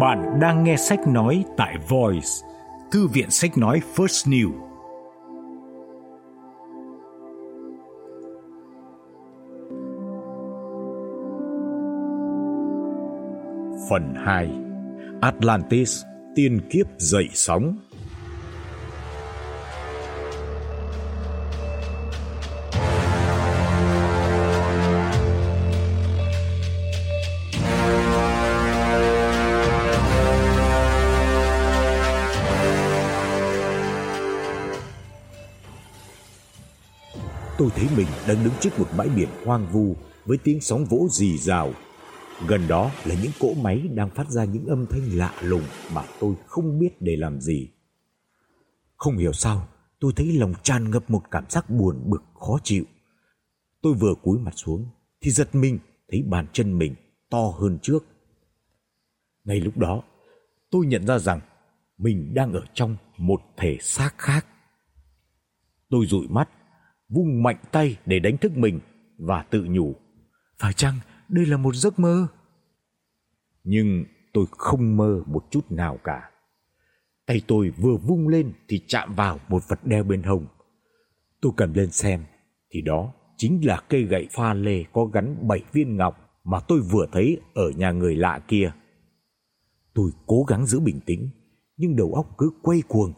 Bạn đang nghe sách nói tại Voice, thư viện sách nói First New. Phần 2 Atlantis tiên kiếp dậy sóng mình đang đứng trước một bãi biển hoang vu với tiếng sóng vỗ rì rào. Gần đó là những cỗ máy đang phát ra những âm thanh lạ lùng mà tôi không biết để làm gì. Không hiểu sao, tôi thấy lòng tràn ngập một cảm giác buồn bực khó chịu. Tôi vừa cúi mặt xuống thì giật mình thấy bàn chân mình to hơn trước. Ngay lúc đó, tôi nhận ra rằng mình đang ở trong một thể xác khác. Tôi dụi mắt vung mạnh tay để đánh thức mình và tự nhủ, phải chăng đây là một giấc mơ? Nhưng tôi không mơ một chút nào cả. Tay tôi vừa vung lên thì chạm vào một vật đeo bên hông. Tôi cầm lên xem thì đó chính là cây gậy pha lê có gắn bảy viên ngọc mà tôi vừa thấy ở nhà người lạ kia. Tôi cố gắng giữ bình tĩnh, nhưng đầu óc cứ quay cuồng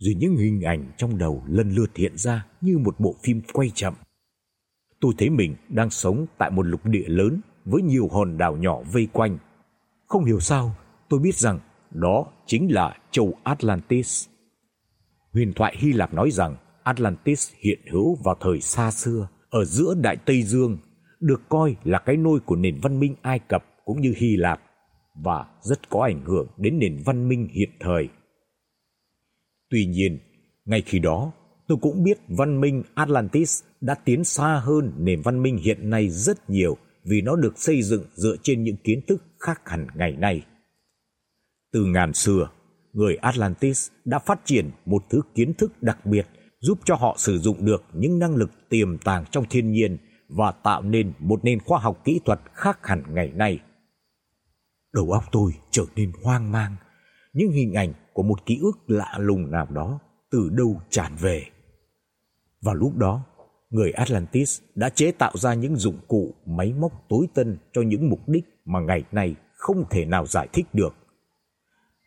rồi những hình ảnh trong đầu lần lượt hiện ra như một bộ phim quay chậm. Tôi thấy mình đang sống tại một lục địa lớn với nhiều hòn đảo nhỏ vây quanh. Không hiểu sao, tôi biết rằng đó chính là châu Atlantis. Huyền thoại Hy Lạp nói rằng Atlantis hiện hữu vào thời xa xưa ở giữa Đại Tây Dương, được coi là cái nôi của nền văn minh Ai Cập cũng như Hy Lạp và rất có ảnh hưởng đến nền văn minh hiện thời. Tuy nhiên, ngay khi đó, tôi cũng biết văn minh Atlantis đã tiến xa hơn nền văn minh hiện nay rất nhiều vì nó được xây dựng dựa trên những kiến thức khác hẳn ngày nay. Từ ngàn xưa, người Atlantis đã phát triển một thứ kiến thức đặc biệt giúp cho họ sử dụng được những năng lực tiềm tàng trong thiên nhiên và tạo nên một nền khoa học kỹ thuật khác hẳn ngày nay. Đầu óc tôi trở nên hoang mang, những hình ảnh của một ký ức lạ lùng nào đó từ đâu tràn về. Vào lúc đó, người Atlantis đã chế tạo ra những dụng cụ máy móc tối tân cho những mục đích mà ngày nay không thể nào giải thích được.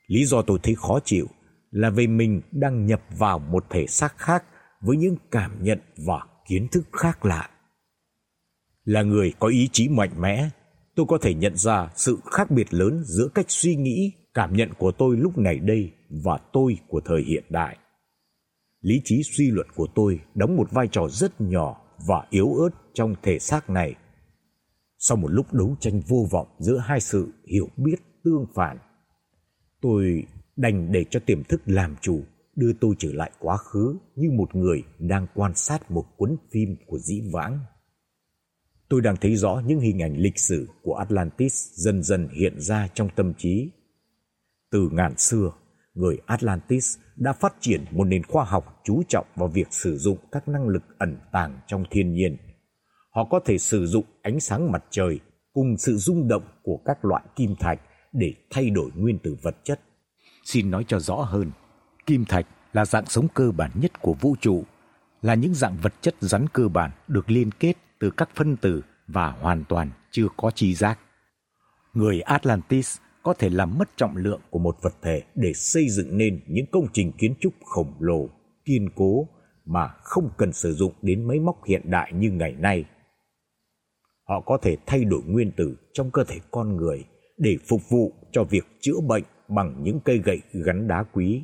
Lý do tôi thấy khó chịu là vì mình đang nhập vào một thể xác khác với những cảm nhận và kiến thức khác lạ. Là người có ý chí mạnh mẽ, tôi có thể nhận ra sự khác biệt lớn giữa cách suy nghĩ cảm nhận của tôi lúc này đây và tôi của thời hiện đại. Lý trí suy luận của tôi đóng một vai trò rất nhỏ và yếu ớt trong thể xác này. Sau một lúc đấu tranh vô vọng giữa hai sự hiểu biết tương phản, tôi đành để cho tiềm thức làm chủ, đưa tôi trở lại quá khứ như một người đang quan sát một cuốn phim của dĩ vãng. Tôi đang thấy rõ những hình ảnh lịch sử của Atlantis dần dần hiện ra trong tâm trí từ ngàn xưa, người Atlantis đã phát triển một nền khoa học chú trọng vào việc sử dụng các năng lực ẩn tàng trong thiên nhiên. Họ có thể sử dụng ánh sáng mặt trời cùng sự rung động của các loại kim thạch để thay đổi nguyên tử vật chất. Xin nói cho rõ hơn, kim thạch là dạng sống cơ bản nhất của vũ trụ, là những dạng vật chất rắn cơ bản được liên kết từ các phân tử và hoàn toàn chưa có tri giác. Người Atlantis có thể làm mất trọng lượng của một vật thể để xây dựng nên những công trình kiến trúc khổng lồ, kiên cố mà không cần sử dụng đến máy móc hiện đại như ngày nay. Họ có thể thay đổi nguyên tử trong cơ thể con người để phục vụ cho việc chữa bệnh bằng những cây gậy gắn đá quý.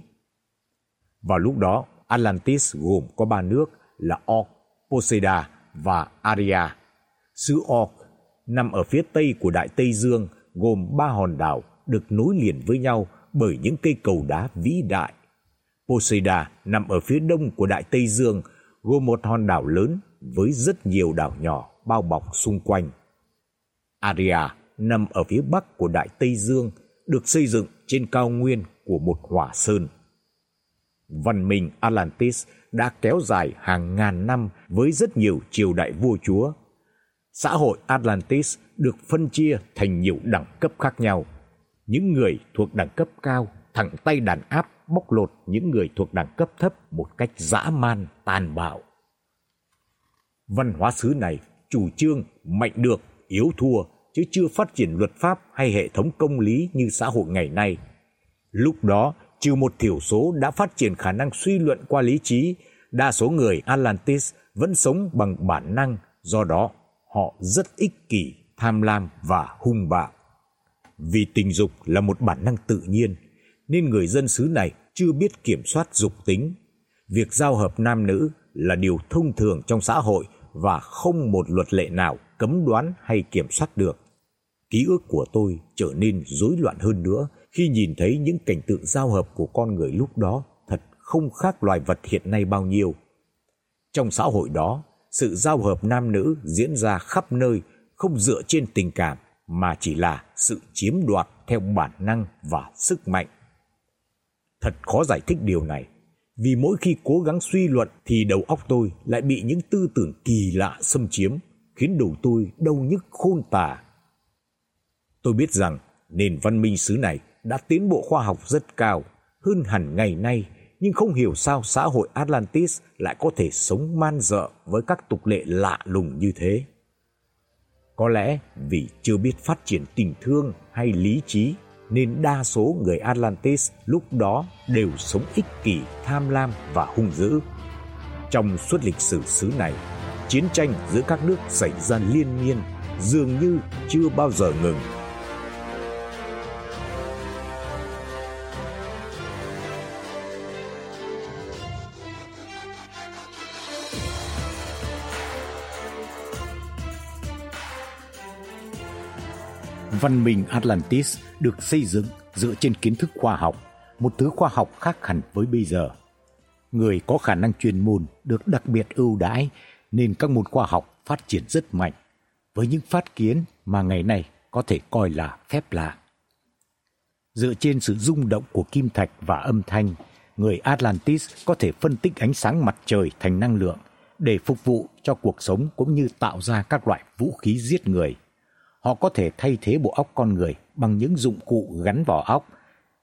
Vào lúc đó, Atlantis gồm có ba nước là Orc, Poseida và Aria. Xứ Orc nằm ở phía tây của Đại Tây Dương gồm ba hòn đảo được nối liền với nhau bởi những cây cầu đá vĩ đại. Poseida nằm ở phía đông của Đại Tây Dương, gồm một hòn đảo lớn với rất nhiều đảo nhỏ bao bọc xung quanh. Aria nằm ở phía bắc của Đại Tây Dương, được xây dựng trên cao nguyên của một hỏa sơn. Văn minh Atlantis đã kéo dài hàng ngàn năm với rất nhiều triều đại vua chúa. Xã hội Atlantis được phân chia thành nhiều đẳng cấp khác nhau – những người thuộc đẳng cấp cao thẳng tay đàn áp bóc lột những người thuộc đẳng cấp thấp một cách dã man, tàn bạo. Văn hóa xứ này chủ trương mạnh được, yếu thua chứ chưa phát triển luật pháp hay hệ thống công lý như xã hội ngày nay. Lúc đó, trừ một thiểu số đã phát triển khả năng suy luận qua lý trí, đa số người Atlantis vẫn sống bằng bản năng, do đó họ rất ích kỷ, tham lam và hung bạo. Vì tình dục là một bản năng tự nhiên, nên người dân xứ này chưa biết kiểm soát dục tính. Việc giao hợp nam nữ là điều thông thường trong xã hội và không một luật lệ nào cấm đoán hay kiểm soát được. Ký ức của tôi trở nên rối loạn hơn nữa khi nhìn thấy những cảnh tượng giao hợp của con người lúc đó thật không khác loài vật hiện nay bao nhiêu. Trong xã hội đó, sự giao hợp nam nữ diễn ra khắp nơi không dựa trên tình cảm mà chỉ là sự chiếm đoạt theo bản năng và sức mạnh. Thật khó giải thích điều này, vì mỗi khi cố gắng suy luận thì đầu óc tôi lại bị những tư tưởng kỳ lạ xâm chiếm, khiến đầu tôi đau nhức khôn tả. Tôi biết rằng nền văn minh xứ này đã tiến bộ khoa học rất cao, hơn hẳn ngày nay, nhưng không hiểu sao xã hội Atlantis lại có thể sống man dợ với các tục lệ lạ lùng như thế. Có lẽ vì chưa biết phát triển tình thương hay lý trí nên đa số người Atlantis lúc đó đều sống ích kỷ, tham lam và hung dữ. Trong suốt lịch sử xứ này, chiến tranh giữa các nước xảy ra liên miên, dường như chưa bao giờ ngừng. Văn minh Atlantis được xây dựng dựa trên kiến thức khoa học, một thứ khoa học khác hẳn với bây giờ. Người có khả năng chuyên môn được đặc biệt ưu đãi nên các môn khoa học phát triển rất mạnh với những phát kiến mà ngày nay có thể coi là phép lạ. Dựa trên sự rung động của kim thạch và âm thanh, người Atlantis có thể phân tích ánh sáng mặt trời thành năng lượng để phục vụ cho cuộc sống cũng như tạo ra các loại vũ khí giết người họ có thể thay thế bộ óc con người bằng những dụng cụ gắn vào óc,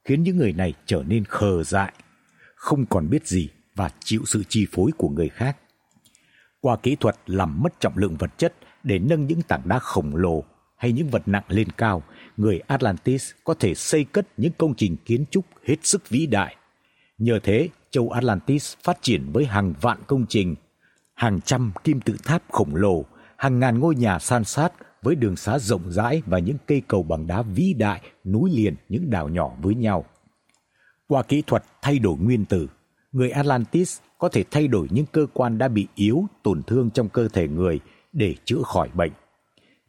khiến những người này trở nên khờ dại, không còn biết gì và chịu sự chi phối của người khác. Qua kỹ thuật làm mất trọng lượng vật chất để nâng những tảng đá khổng lồ hay những vật nặng lên cao, người Atlantis có thể xây cất những công trình kiến trúc hết sức vĩ đại. Nhờ thế, châu Atlantis phát triển với hàng vạn công trình, hàng trăm kim tự tháp khổng lồ, hàng ngàn ngôi nhà san sát với đường xá rộng rãi và những cây cầu bằng đá vĩ đại nối liền những đảo nhỏ với nhau. Qua kỹ thuật thay đổi nguyên tử, người Atlantis có thể thay đổi những cơ quan đã bị yếu, tổn thương trong cơ thể người để chữa khỏi bệnh.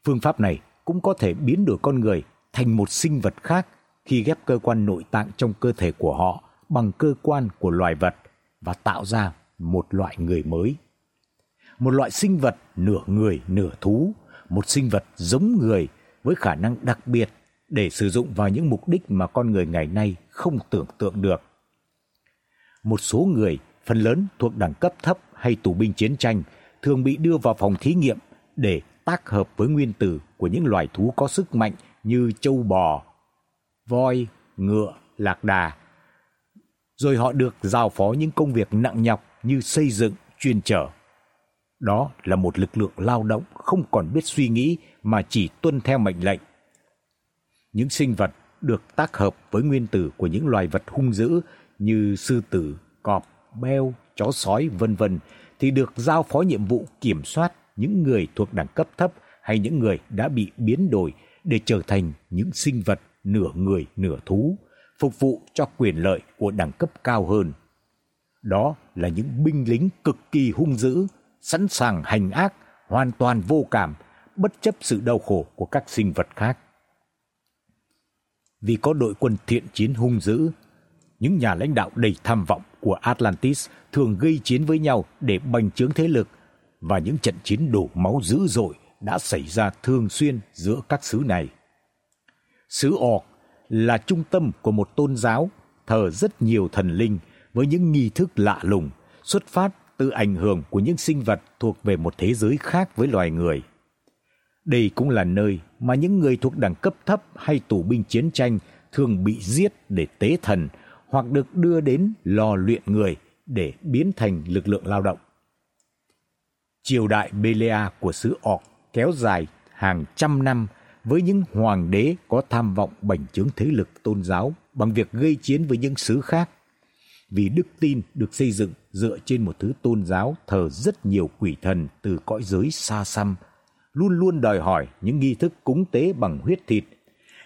Phương pháp này cũng có thể biến đổi con người thành một sinh vật khác khi ghép cơ quan nội tạng trong cơ thể của họ bằng cơ quan của loài vật và tạo ra một loại người mới. Một loại sinh vật nửa người nửa thú một sinh vật giống người với khả năng đặc biệt để sử dụng vào những mục đích mà con người ngày nay không tưởng tượng được. Một số người, phần lớn thuộc đẳng cấp thấp hay tù binh chiến tranh, thường bị đưa vào phòng thí nghiệm để tác hợp với nguyên tử của những loài thú có sức mạnh như châu bò, voi, ngựa, lạc đà. Rồi họ được giao phó những công việc nặng nhọc như xây dựng, chuyên chở đó là một lực lượng lao động không còn biết suy nghĩ mà chỉ tuân theo mệnh lệnh. Những sinh vật được tác hợp với nguyên tử của những loài vật hung dữ như sư tử, cọp, beo, chó sói vân vân thì được giao phó nhiệm vụ kiểm soát những người thuộc đẳng cấp thấp hay những người đã bị biến đổi để trở thành những sinh vật nửa người nửa thú, phục vụ cho quyền lợi của đẳng cấp cao hơn. Đó là những binh lính cực kỳ hung dữ sẵn sàng hành ác, hoàn toàn vô cảm, bất chấp sự đau khổ của các sinh vật khác. Vì có đội quân thiện chiến hung dữ, những nhà lãnh đạo đầy tham vọng của Atlantis thường gây chiến với nhau để bành trướng thế lực và những trận chiến đổ máu dữ dội đã xảy ra thường xuyên giữa các xứ này. Xứ Orc là trung tâm của một tôn giáo thờ rất nhiều thần linh với những nghi thức lạ lùng xuất phát từ ảnh hưởng của những sinh vật thuộc về một thế giới khác với loài người. Đây cũng là nơi mà những người thuộc đẳng cấp thấp hay tù binh chiến tranh thường bị giết để tế thần hoặc được đưa đến lò luyện người để biến thành lực lượng lao động. Triều đại Belea của xứ Orc kéo dài hàng trăm năm với những hoàng đế có tham vọng bành trướng thế lực tôn giáo bằng việc gây chiến với những xứ khác. Vì đức tin được xây dựng dựa trên một thứ tôn giáo thờ rất nhiều quỷ thần từ cõi giới xa xăm, luôn luôn đòi hỏi những nghi thức cúng tế bằng huyết thịt,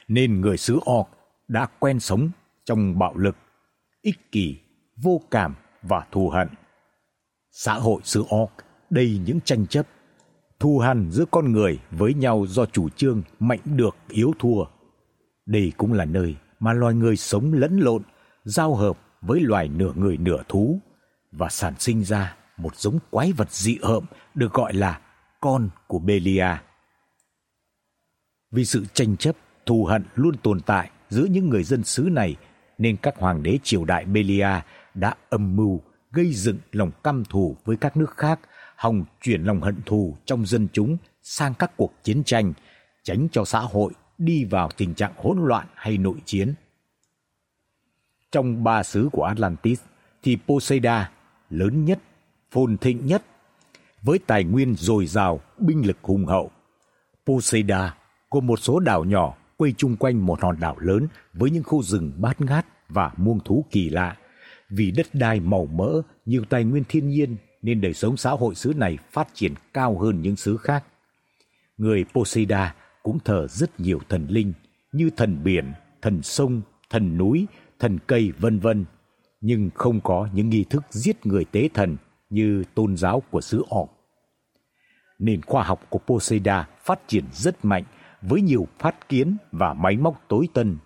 nên người xứ Orc đã quen sống trong bạo lực, ích kỷ, vô cảm và thù hận. Xã hội xứ Orc đầy những tranh chấp, thù hằn giữa con người với nhau do chủ trương mạnh được yếu thua. Đây cũng là nơi mà loài người sống lẫn lộn, giao hợp với loài nửa người nửa thú và sản sinh ra một giống quái vật dị hợm được gọi là con của Belia. Vì sự tranh chấp, thù hận luôn tồn tại giữa những người dân xứ này nên các hoàng đế triều đại Belia đã âm mưu gây dựng lòng căm thù với các nước khác, hòng chuyển lòng hận thù trong dân chúng sang các cuộc chiến tranh, tránh cho xã hội đi vào tình trạng hỗn loạn hay nội chiến. Trong ba xứ của Atlantis thì Poseida lớn nhất, phồn thịnh nhất với tài nguyên dồi dào, binh lực hùng hậu. Poseida có một số đảo nhỏ quay chung quanh một hòn đảo lớn với những khu rừng bát ngát và muông thú kỳ lạ. Vì đất đai màu mỡ, nhiều tài nguyên thiên nhiên nên đời sống xã hội xứ này phát triển cao hơn những xứ khác. Người Poseida cũng thờ rất nhiều thần linh như thần biển, thần sông, thần núi, thần cây vân vân, nhưng không có những nghi thức giết người tế thần như tôn giáo của xứ Orc. Nền khoa học của Poseida phát triển rất mạnh với nhiều phát kiến và máy móc tối tân.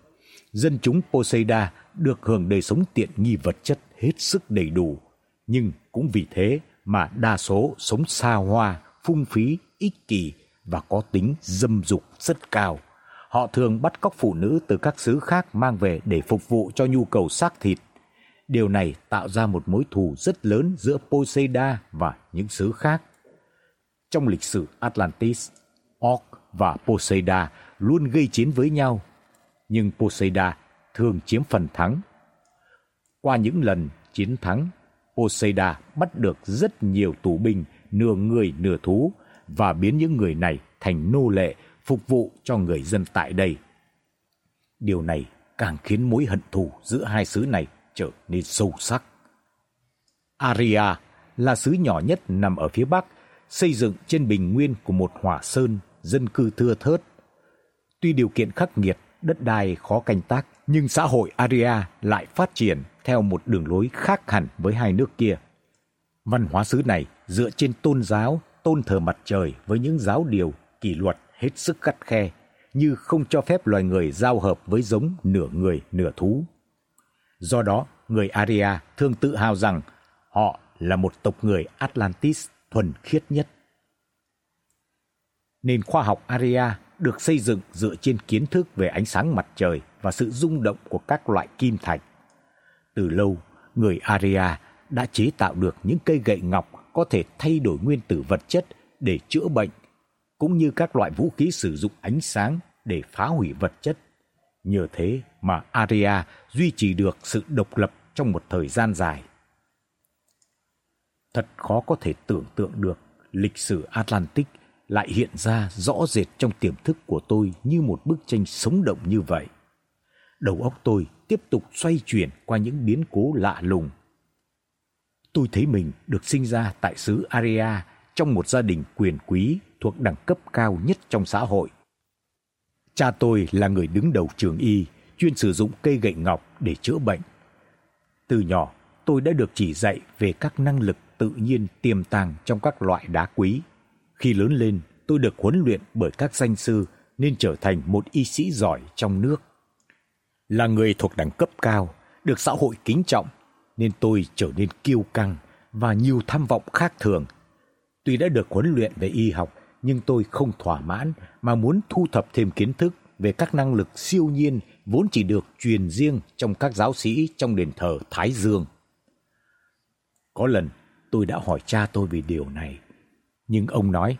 Dân chúng Poseida được hưởng đời sống tiện nghi vật chất hết sức đầy đủ, nhưng cũng vì thế mà đa số sống xa hoa, phung phí, ích kỷ và có tính dâm dục rất cao. Họ thường bắt cóc phụ nữ từ các xứ khác mang về để phục vụ cho nhu cầu xác thịt. Điều này tạo ra một mối thù rất lớn giữa Poseida và những xứ khác. Trong lịch sử Atlantis, Orc và Poseida luôn gây chiến với nhau, nhưng Poseida thường chiếm phần thắng. Qua những lần chiến thắng, Poseida bắt được rất nhiều tù binh nửa người nửa thú và biến những người này thành nô lệ phục vụ cho người dân tại đây. Điều này càng khiến mối hận thù giữa hai xứ này trở nên sâu sắc. Aria là xứ nhỏ nhất nằm ở phía bắc, xây dựng trên bình nguyên của một hỏa sơn, dân cư thưa thớt. Tuy điều kiện khắc nghiệt, đất đai khó canh tác, nhưng xã hội Aria lại phát triển theo một đường lối khác hẳn với hai nước kia. Văn hóa xứ này dựa trên tôn giáo, tôn thờ mặt trời với những giáo điều, kỷ luật hết sức khắt khe, như không cho phép loài người giao hợp với giống nửa người nửa thú. Do đó, người Aria thường tự hào rằng họ là một tộc người Atlantis thuần khiết nhất. Nền khoa học Aria được xây dựng dựa trên kiến thức về ánh sáng mặt trời và sự rung động của các loại kim thạch. Từ lâu, người Aria đã chế tạo được những cây gậy ngọc có thể thay đổi nguyên tử vật chất để chữa bệnh, cũng như các loại vũ khí sử dụng ánh sáng để phá hủy vật chất. Nhờ thế mà Aria duy trì được sự độc lập trong một thời gian dài. Thật khó có thể tưởng tượng được lịch sử Atlantic lại hiện ra rõ rệt trong tiềm thức của tôi như một bức tranh sống động như vậy. Đầu óc tôi tiếp tục xoay chuyển qua những biến cố lạ lùng. Tôi thấy mình được sinh ra tại xứ Aria trong một gia đình quyền quý thuộc đẳng cấp cao nhất trong xã hội. Cha tôi là người đứng đầu trường y, chuyên sử dụng cây gậy ngọc để chữa bệnh. Từ nhỏ, tôi đã được chỉ dạy về các năng lực tự nhiên tiềm tàng trong các loại đá quý. Khi lớn lên, tôi được huấn luyện bởi các danh sư nên trở thành một y sĩ giỏi trong nước. Là người thuộc đẳng cấp cao, được xã hội kính trọng nên tôi trở nên kiêu căng và nhiều tham vọng khác thường. Tuy đã được huấn luyện về y học, nhưng tôi không thỏa mãn mà muốn thu thập thêm kiến thức về các năng lực siêu nhiên vốn chỉ được truyền riêng trong các giáo sĩ trong đền thờ Thái Dương. Có lần tôi đã hỏi cha tôi về điều này, nhưng ông nói: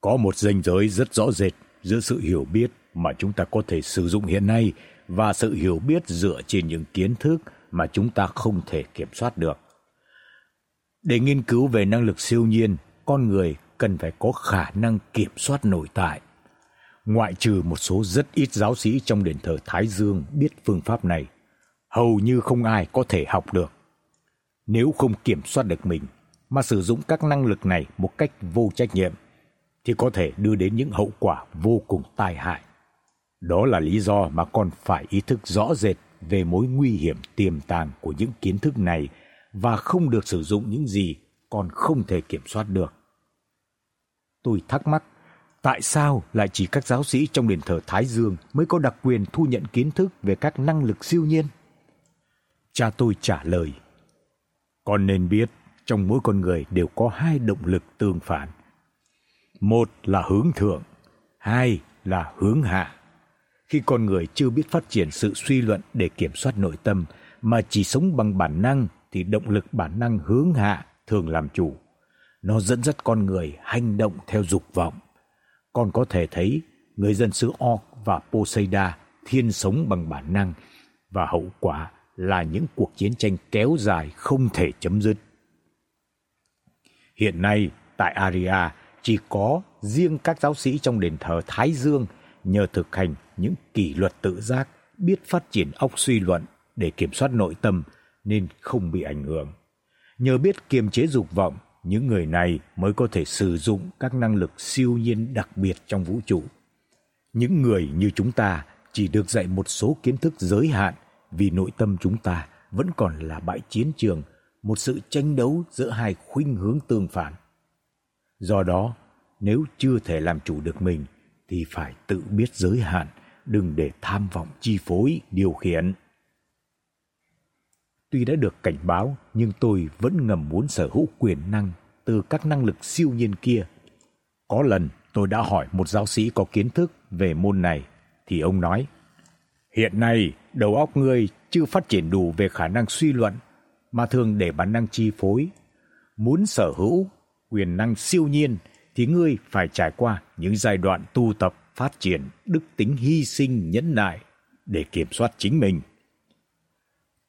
"Có một ranh giới rất rõ rệt giữa sự hiểu biết mà chúng ta có thể sử dụng hiện nay và sự hiểu biết dựa trên những kiến thức mà chúng ta không thể kiểm soát được. Để nghiên cứu về năng lực siêu nhiên, con người cần phải có khả năng kiểm soát nội tại. Ngoại trừ một số rất ít giáo sĩ trong đền thờ Thái Dương biết phương pháp này, hầu như không ai có thể học được. Nếu không kiểm soát được mình mà sử dụng các năng lực này một cách vô trách nhiệm thì có thể đưa đến những hậu quả vô cùng tai hại. Đó là lý do mà con phải ý thức rõ rệt về mối nguy hiểm tiềm tàng của những kiến thức này và không được sử dụng những gì còn không thể kiểm soát được. Tôi thắc mắc, tại sao lại chỉ các giáo sĩ trong đền thờ Thái Dương mới có đặc quyền thu nhận kiến thức về các năng lực siêu nhiên? Cha tôi trả lời, con nên biết trong mỗi con người đều có hai động lực tương phản. Một là hướng thượng, hai là hướng hạ. Khi con người chưa biết phát triển sự suy luận để kiểm soát nội tâm mà chỉ sống bằng bản năng thì động lực bản năng hướng hạ thường làm chủ. Nó dẫn dắt con người hành động theo dục vọng. Còn có thể thấy người dân xứ Orc và Poseida thiên sống bằng bản năng và hậu quả là những cuộc chiến tranh kéo dài không thể chấm dứt. Hiện nay tại Aria chỉ có riêng các giáo sĩ trong đền thờ Thái Dương nhờ thực hành những kỷ luật tự giác, biết phát triển óc suy luận để kiểm soát nội tâm nên không bị ảnh hưởng. Nhờ biết kiềm chế dục vọng, những người này mới có thể sử dụng các năng lực siêu nhiên đặc biệt trong vũ trụ. Những người như chúng ta chỉ được dạy một số kiến thức giới hạn vì nội tâm chúng ta vẫn còn là bãi chiến trường, một sự tranh đấu giữa hai khuynh hướng tương phản. Do đó, nếu chưa thể làm chủ được mình thì phải tự biết giới hạn, đừng để tham vọng chi phối điều khiển. Tuy đã được cảnh báo, nhưng tôi vẫn ngầm muốn sở hữu quyền năng từ các năng lực siêu nhiên kia. Có lần tôi đã hỏi một giáo sĩ có kiến thức về môn này thì ông nói: "Hiện nay, đầu óc ngươi chưa phát triển đủ về khả năng suy luận mà thường để bản năng chi phối. Muốn sở hữu quyền năng siêu nhiên thì ngươi phải trải qua những giai đoạn tu tập phát triển đức tính hy sinh nhẫn nại để kiểm soát chính mình.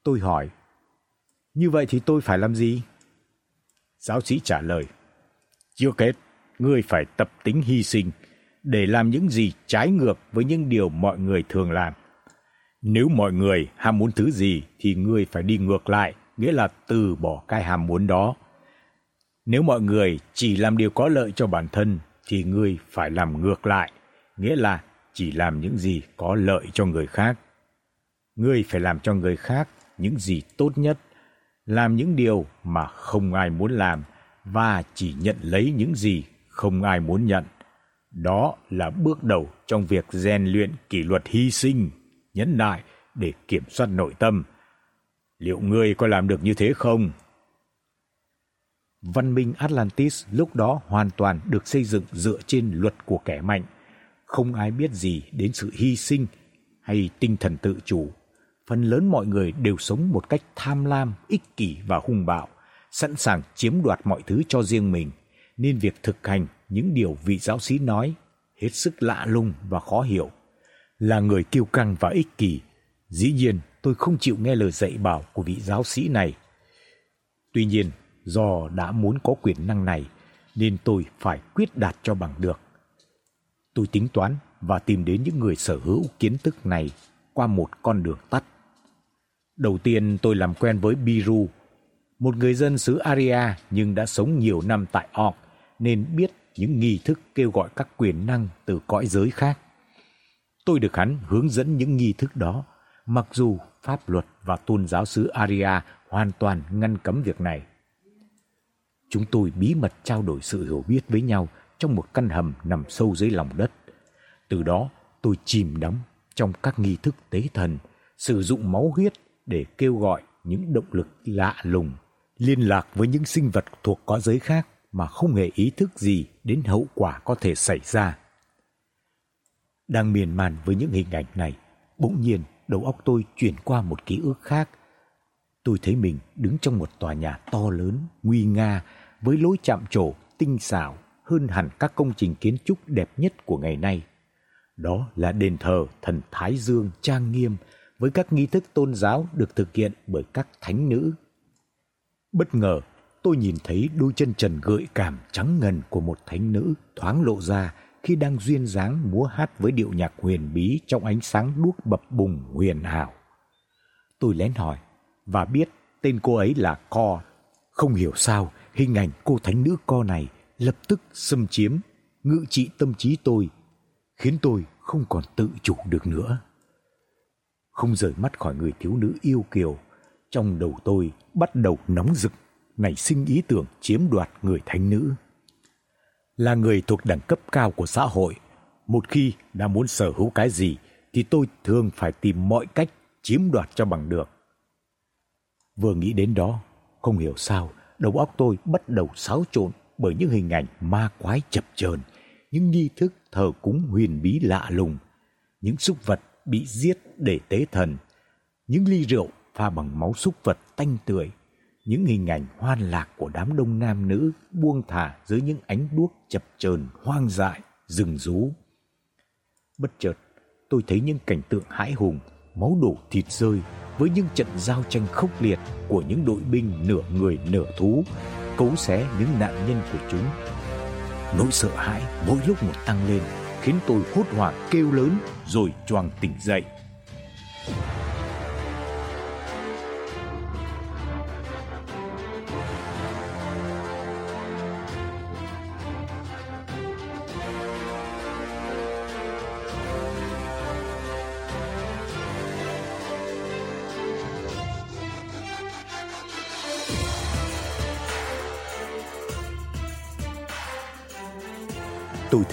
Tôi hỏi, như vậy thì tôi phải làm gì? Giáo sĩ trả lời, chưa kết, ngươi phải tập tính hy sinh để làm những gì trái ngược với những điều mọi người thường làm. Nếu mọi người ham muốn thứ gì thì ngươi phải đi ngược lại, nghĩa là từ bỏ cái ham muốn đó. Nếu mọi người chỉ làm điều có lợi cho bản thân thì ngươi phải làm ngược lại, nghĩa là chỉ làm những gì có lợi cho người khác. Ngươi phải làm cho người khác những gì tốt nhất, làm những điều mà không ai muốn làm và chỉ nhận lấy những gì không ai muốn nhận. Đó là bước đầu trong việc rèn luyện kỷ luật hy sinh, nhẫn nại để kiểm soát nội tâm. Liệu ngươi có làm được như thế không? Văn minh Atlantis lúc đó hoàn toàn được xây dựng dựa trên luật của kẻ mạnh, không ai biết gì đến sự hy sinh hay tinh thần tự chủ. Phần lớn mọi người đều sống một cách tham lam, ích kỷ và hung bạo, sẵn sàng chiếm đoạt mọi thứ cho riêng mình, nên việc thực hành những điều vị giáo sĩ nói hết sức lạ lùng và khó hiểu. Là người kiêu căng và ích kỷ, dĩ nhiên tôi không chịu nghe lời dạy bảo của vị giáo sĩ này. Tuy nhiên, do đã muốn có quyền năng này nên tôi phải quyết đạt cho bằng được. Tôi tính toán và tìm đến những người sở hữu kiến thức này qua một con đường tắt. Đầu tiên tôi làm quen với Biru, một người dân xứ Aria nhưng đã sống nhiều năm tại Orc nên biết những nghi thức kêu gọi các quyền năng từ cõi giới khác. Tôi được hắn hướng dẫn những nghi thức đó, mặc dù pháp luật và tôn giáo xứ Aria hoàn toàn ngăn cấm việc này. Chúng tôi bí mật trao đổi sự hiểu biết với nhau trong một căn hầm nằm sâu dưới lòng đất. Từ đó, tôi chìm đắm trong các nghi thức tế thần, sử dụng máu huyết để kêu gọi những động lực lạ lùng, liên lạc với những sinh vật thuộc có giới khác mà không hề ý thức gì đến hậu quả có thể xảy ra. Đang miên man với những hình ảnh này, bỗng nhiên đầu óc tôi chuyển qua một ký ức khác. Tôi thấy mình đứng trong một tòa nhà to lớn, nguy nga với lối chạm trổ tinh xảo hơn hẳn các công trình kiến trúc đẹp nhất của ngày nay. Đó là đền thờ thần Thái Dương trang nghiêm với các nghi thức tôn giáo được thực hiện bởi các thánh nữ. Bất ngờ, tôi nhìn thấy đôi chân trần gợi cảm trắng ngần của một thánh nữ thoáng lộ ra khi đang duyên dáng múa hát với điệu nhạc huyền bí trong ánh sáng đuốc bập bùng huyền ảo. Tôi lén hỏi và biết tên cô ấy là Co. Không hiểu sao, hình ảnh cô thánh nữ Co này lập tức xâm chiếm, ngự trị tâm trí tôi, khiến tôi không còn tự chủ được nữa. Không rời mắt khỏi người thiếu nữ yêu kiều, trong đầu tôi bắt đầu nóng rực, nảy sinh ý tưởng chiếm đoạt người thánh nữ. Là người thuộc đẳng cấp cao của xã hội, một khi đã muốn sở hữu cái gì thì tôi thường phải tìm mọi cách chiếm đoạt cho bằng được. Vừa nghĩ đến đó, không hiểu sao, đầu óc tôi bắt đầu xáo trộn bởi những hình ảnh ma quái chập chờn, những nghi thức thờ cúng huyền bí lạ lùng, những súc vật bị giết để tế thần, những ly rượu pha bằng máu súc vật tanh tưởi, những hình ảnh hoan lạc của đám đông nam nữ buông thả dưới những ánh đuốc chập chờn hoang dại, rừng rú. Bất chợt, tôi thấy những cảnh tượng hãi hùng, máu đổ thịt rơi với những trận giao tranh khốc liệt của những đội binh nửa người nửa thú, cấu xé những nạn nhân của chúng. Nỗi sợ hãi mỗi lúc một tăng lên, khiến tôi hốt hoảng kêu lớn rồi choàng tỉnh dậy.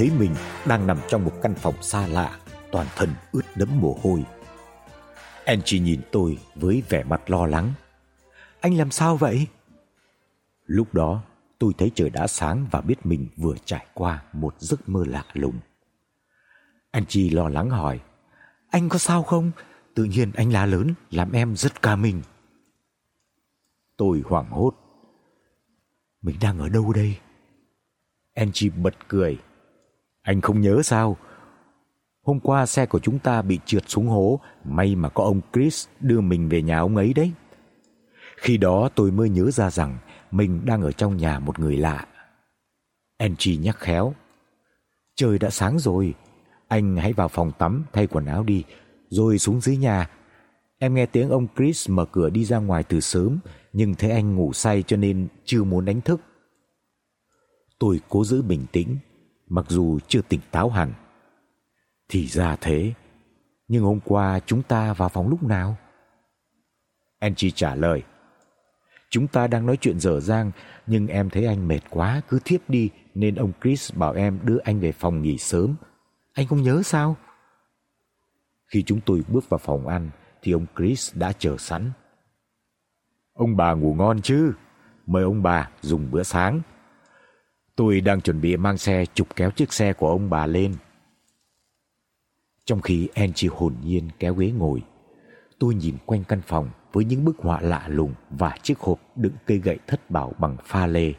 Thấy mình đang nằm trong một căn phòng xa lạ, toàn thân ướt đẫm mồ hôi. Angie nhìn tôi với vẻ mặt lo lắng. Anh làm sao vậy? Lúc đó, tôi thấy trời đã sáng và biết mình vừa trải qua một giấc mơ lạ lùng. Angie lo lắng hỏi, anh có sao không? Tự nhiên anh la lớn làm em rất ca mình. Tôi hoảng hốt. Mình đang ở đâu đây? Angie bật cười. Anh không nhớ sao? Hôm qua xe của chúng ta bị trượt xuống hố, may mà có ông Chris đưa mình về nhà ông ấy đấy. Khi đó tôi mới nhớ ra rằng mình đang ở trong nhà một người lạ. Angie nhắc khéo. Trời đã sáng rồi, anh hãy vào phòng tắm thay quần áo đi, rồi xuống dưới nhà. Em nghe tiếng ông Chris mở cửa đi ra ngoài từ sớm, nhưng thấy anh ngủ say cho nên chưa muốn đánh thức. Tôi cố giữ bình tĩnh, mặc dù chưa tỉnh táo hẳn. Thì ra thế, nhưng hôm qua chúng ta vào phòng lúc nào? Angie trả lời. Chúng ta đang nói chuyện dở dang, nhưng em thấy anh mệt quá cứ thiếp đi nên ông Chris bảo em đưa anh về phòng nghỉ sớm. Anh không nhớ sao? Khi chúng tôi bước vào phòng ăn thì ông Chris đã chờ sẵn. Ông bà ngủ ngon chứ? Mời ông bà dùng bữa sáng. Tôi đang chuẩn bị mang xe chụp kéo chiếc xe của ông bà lên. Trong khi Angie hồn nhiên kéo ghế ngồi, tôi nhìn quanh căn phòng với những bức họa lạ lùng và chiếc hộp đựng cây gậy thất bảo bằng pha lê.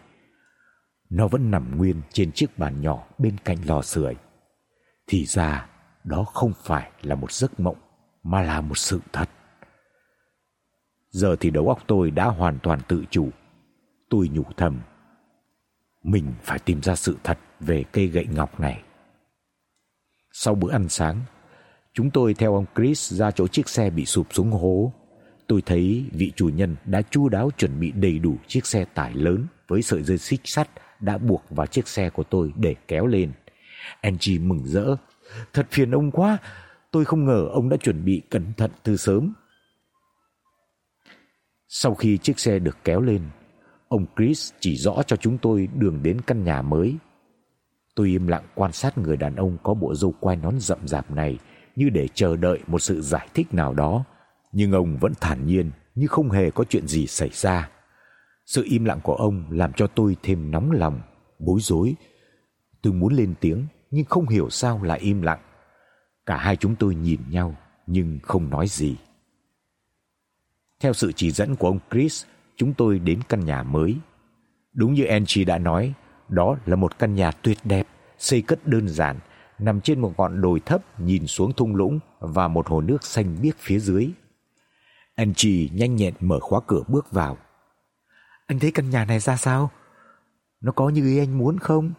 Nó vẫn nằm nguyên trên chiếc bàn nhỏ bên cạnh lò sưởi. Thì ra, đó không phải là một giấc mộng mà là một sự thật. Giờ thì đầu óc tôi đã hoàn toàn tự chủ. Tôi nhủ thầm mình phải tìm ra sự thật về cây gậy ngọc này. Sau bữa ăn sáng, chúng tôi theo ông Chris ra chỗ chiếc xe bị sụp xuống hố. Tôi thấy vị chủ nhân đã chu đáo chuẩn bị đầy đủ chiếc xe tải lớn với sợi dây xích sắt đã buộc vào chiếc xe của tôi để kéo lên. Angie mừng rỡ. Thật phiền ông quá, tôi không ngờ ông đã chuẩn bị cẩn thận từ sớm. Sau khi chiếc xe được kéo lên, Ông Chris chỉ rõ cho chúng tôi đường đến căn nhà mới. Tôi im lặng quan sát người đàn ông có bộ râu quai nón rậm rạp này như để chờ đợi một sự giải thích nào đó, nhưng ông vẫn thản nhiên như không hề có chuyện gì xảy ra. Sự im lặng của ông làm cho tôi thêm nóng lòng, bối rối. Tôi muốn lên tiếng nhưng không hiểu sao lại im lặng. Cả hai chúng tôi nhìn nhau nhưng không nói gì. Theo sự chỉ dẫn của ông Chris, chúng tôi đến căn nhà mới. Đúng như Angie đã nói, đó là một căn nhà tuyệt đẹp, xây cất đơn giản, nằm trên một ngọn đồi thấp nhìn xuống thung lũng và một hồ nước xanh biếc phía dưới. Angie nhanh nhẹn mở khóa cửa bước vào. Anh thấy căn nhà này ra sao? Nó có như ý anh muốn không?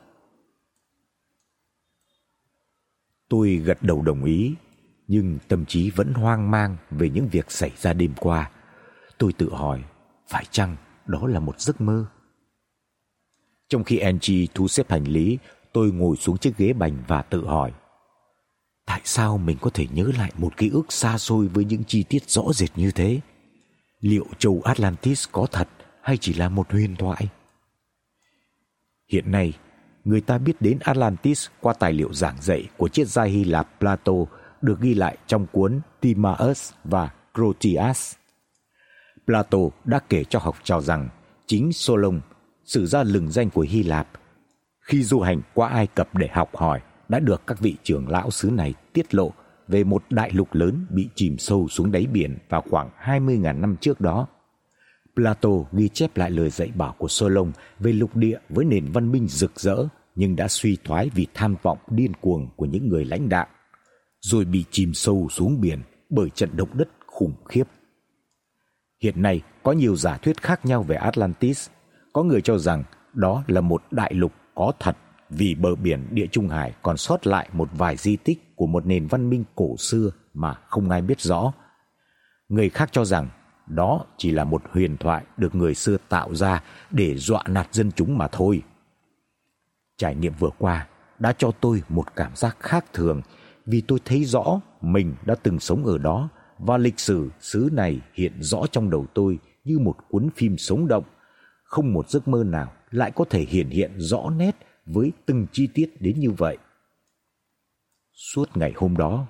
Tôi gật đầu đồng ý, nhưng tâm trí vẫn hoang mang về những việc xảy ra đêm qua. Tôi tự hỏi, phải chăng đó là một giấc mơ? Trong khi Angie thu xếp hành lý, tôi ngồi xuống chiếc ghế bành và tự hỏi, tại sao mình có thể nhớ lại một ký ức xa xôi với những chi tiết rõ rệt như thế? Liệu châu Atlantis có thật hay chỉ là một huyền thoại? Hiện nay, người ta biết đến Atlantis qua tài liệu giảng dạy của triết gia Hy Lạp Plato được ghi lại trong cuốn Timaeus và Critias. Plato đã kể cho học trò rằng chính Solon, sử gia lừng danh của Hy Lạp, khi du hành qua Ai Cập để học hỏi, đã được các vị trưởng lão xứ này tiết lộ về một đại lục lớn bị chìm sâu xuống đáy biển vào khoảng 20.000 năm trước đó. Plato ghi chép lại lời dạy bảo của Solon về lục địa với nền văn minh rực rỡ nhưng đã suy thoái vì tham vọng điên cuồng của những người lãnh đạo, rồi bị chìm sâu xuống biển bởi trận động đất khủng khiếp. Hiện nay có nhiều giả thuyết khác nhau về Atlantis. Có người cho rằng đó là một đại lục có thật vì bờ biển Địa Trung Hải còn sót lại một vài di tích của một nền văn minh cổ xưa mà không ai biết rõ. Người khác cho rằng đó chỉ là một huyền thoại được người xưa tạo ra để dọa nạt dân chúng mà thôi. Trải nghiệm vừa qua đã cho tôi một cảm giác khác thường vì tôi thấy rõ mình đã từng sống ở đó và lịch sử xứ này hiện rõ trong đầu tôi như một cuốn phim sống động, không một giấc mơ nào lại có thể hiện hiện rõ nét với từng chi tiết đến như vậy. Suốt ngày hôm đó,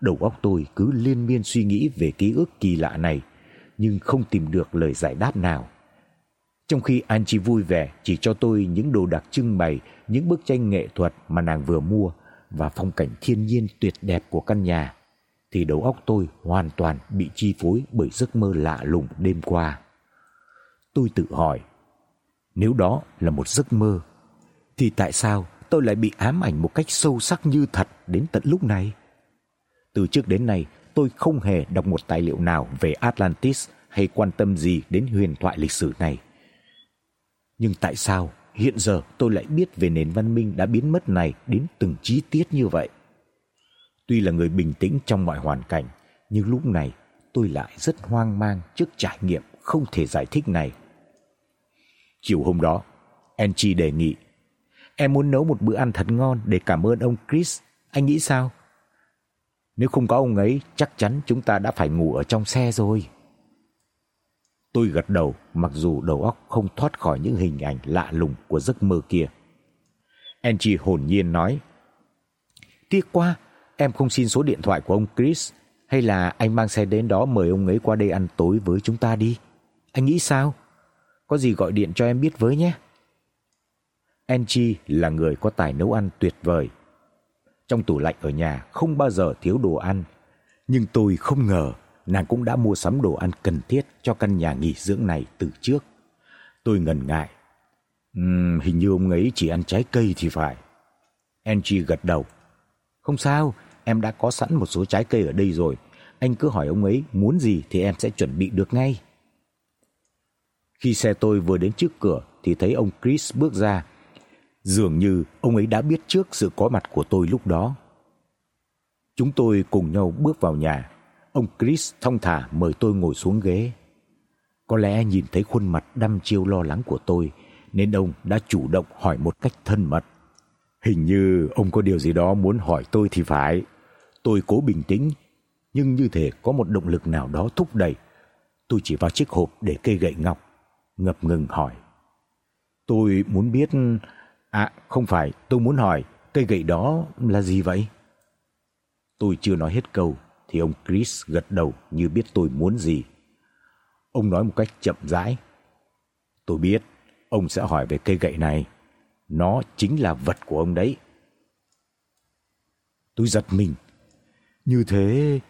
đầu óc tôi cứ liên miên suy nghĩ về ký ức kỳ lạ này, nhưng không tìm được lời giải đáp nào. Trong khi Anchi vui vẻ chỉ cho tôi những đồ đặc trưng bày, những bức tranh nghệ thuật mà nàng vừa mua và phong cảnh thiên nhiên tuyệt đẹp của căn nhà, thì đầu óc tôi hoàn toàn bị chi phối bởi giấc mơ lạ lùng đêm qua. Tôi tự hỏi, nếu đó là một giấc mơ thì tại sao tôi lại bị ám ảnh một cách sâu sắc như thật đến tận lúc này? Từ trước đến nay, tôi không hề đọc một tài liệu nào về Atlantis hay quan tâm gì đến huyền thoại lịch sử này. Nhưng tại sao hiện giờ tôi lại biết về nền văn minh đã biến mất này đến từng chi tiết như vậy? Tuy là người bình tĩnh trong mọi hoàn cảnh, nhưng lúc này tôi lại rất hoang mang trước trải nghiệm không thể giải thích này. Chiều hôm đó, Angie đề nghị Em muốn nấu một bữa ăn thật ngon để cảm ơn ông Chris. Anh nghĩ sao? Nếu không có ông ấy, chắc chắn chúng ta đã phải ngủ ở trong xe rồi. Tôi gật đầu, mặc dù đầu óc không thoát khỏi những hình ảnh lạ lùng của giấc mơ kia. Angie hồn nhiên nói: "Tiếc quá, em không xin số điện thoại của ông Chris, hay là anh mang xe đến đó mời ông ấy qua đây ăn tối với chúng ta đi. Anh nghĩ sao? Có gì gọi điện cho em biết với nhé." Angie là người có tài nấu ăn tuyệt vời. Trong tủ lạnh ở nhà không bao giờ thiếu đồ ăn, nhưng tôi không ngờ nàng cũng đã mua sắm đồ ăn cần thiết cho căn nhà nghỉ dưỡng này từ trước. Tôi ngần ngại. Ừm, hình như ông ấy chỉ ăn trái cây thì phải. Angie gật đầu. Không sao, em đã có sẵn một số trái cây ở đây rồi. Anh cứ hỏi ông ấy, muốn gì thì em sẽ chuẩn bị được ngay. Khi xe tôi vừa đến trước cửa thì thấy ông Chris bước ra Dường như ông ấy đã biết trước sự có mặt của tôi lúc đó. Chúng tôi cùng nhau bước vào nhà. Ông Chris thong thả mời tôi ngồi xuống ghế. Có lẽ nhìn thấy khuôn mặt đăm chiêu lo lắng của tôi, nên ông đã chủ động hỏi một cách thân mật. Hình như ông có điều gì đó muốn hỏi tôi thì phải. Tôi cố bình tĩnh, nhưng như thể có một động lực nào đó thúc đẩy. Tôi chỉ vào chiếc hộp để cây gậy ngọc, ngập ngừng hỏi: "Tôi muốn biết À, không phải, tôi muốn hỏi, cây gậy đó là gì vậy? Tôi chưa nói hết câu thì ông Chris gật đầu như biết tôi muốn gì. Ông nói một cách chậm rãi. Tôi biết, ông sẽ hỏi về cây gậy này. Nó chính là vật của ông đấy. Tôi giật mình. Như thế,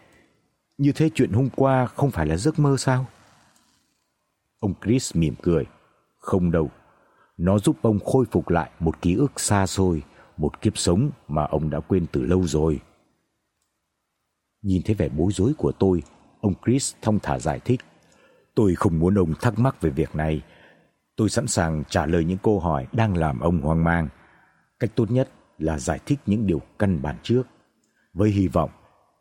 như thế chuyện hôm qua không phải là giấc mơ sao? Ông Chris mỉm cười. Không đâu, nó giúp ông khôi phục lại một ký ức xa xôi, một kiếp sống mà ông đã quên từ lâu rồi. Nhìn thấy vẻ bối rối của tôi, ông Chris thông thả giải thích. Tôi không muốn ông thắc mắc về việc này. Tôi sẵn sàng trả lời những câu hỏi đang làm ông hoang mang. Cách tốt nhất là giải thích những điều căn bản trước, với hy vọng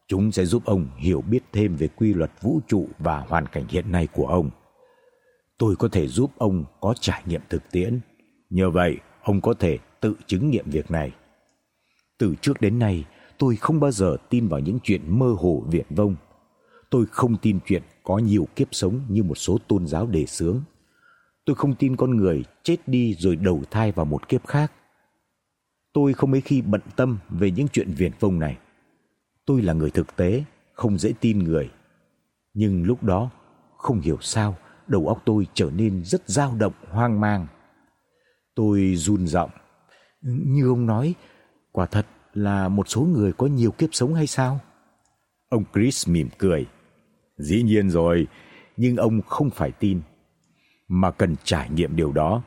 chúng sẽ giúp ông hiểu biết thêm về quy luật vũ trụ và hoàn cảnh hiện nay của ông. Tôi có thể giúp ông có trải nghiệm thực tiễn, nhờ vậy ông có thể tự chứng nghiệm việc này. Từ trước đến nay, tôi không bao giờ tin vào những chuyện mơ hồ viển vông. Tôi không tin chuyện có nhiều kiếp sống như một số tôn giáo đề xướng. Tôi không tin con người chết đi rồi đầu thai vào một kiếp khác. Tôi không mấy khi bận tâm về những chuyện viển vông này. Tôi là người thực tế, không dễ tin người. Nhưng lúc đó, không hiểu sao, đầu óc tôi trở nên rất dao động, hoang mang. Tôi run giọng, như ông nói, quả thật là một số người có nhiều kiếp sống hay sao? Ông Chris mỉm cười. Dĩ nhiên rồi, nhưng ông không phải tin mà cần trải nghiệm điều đó.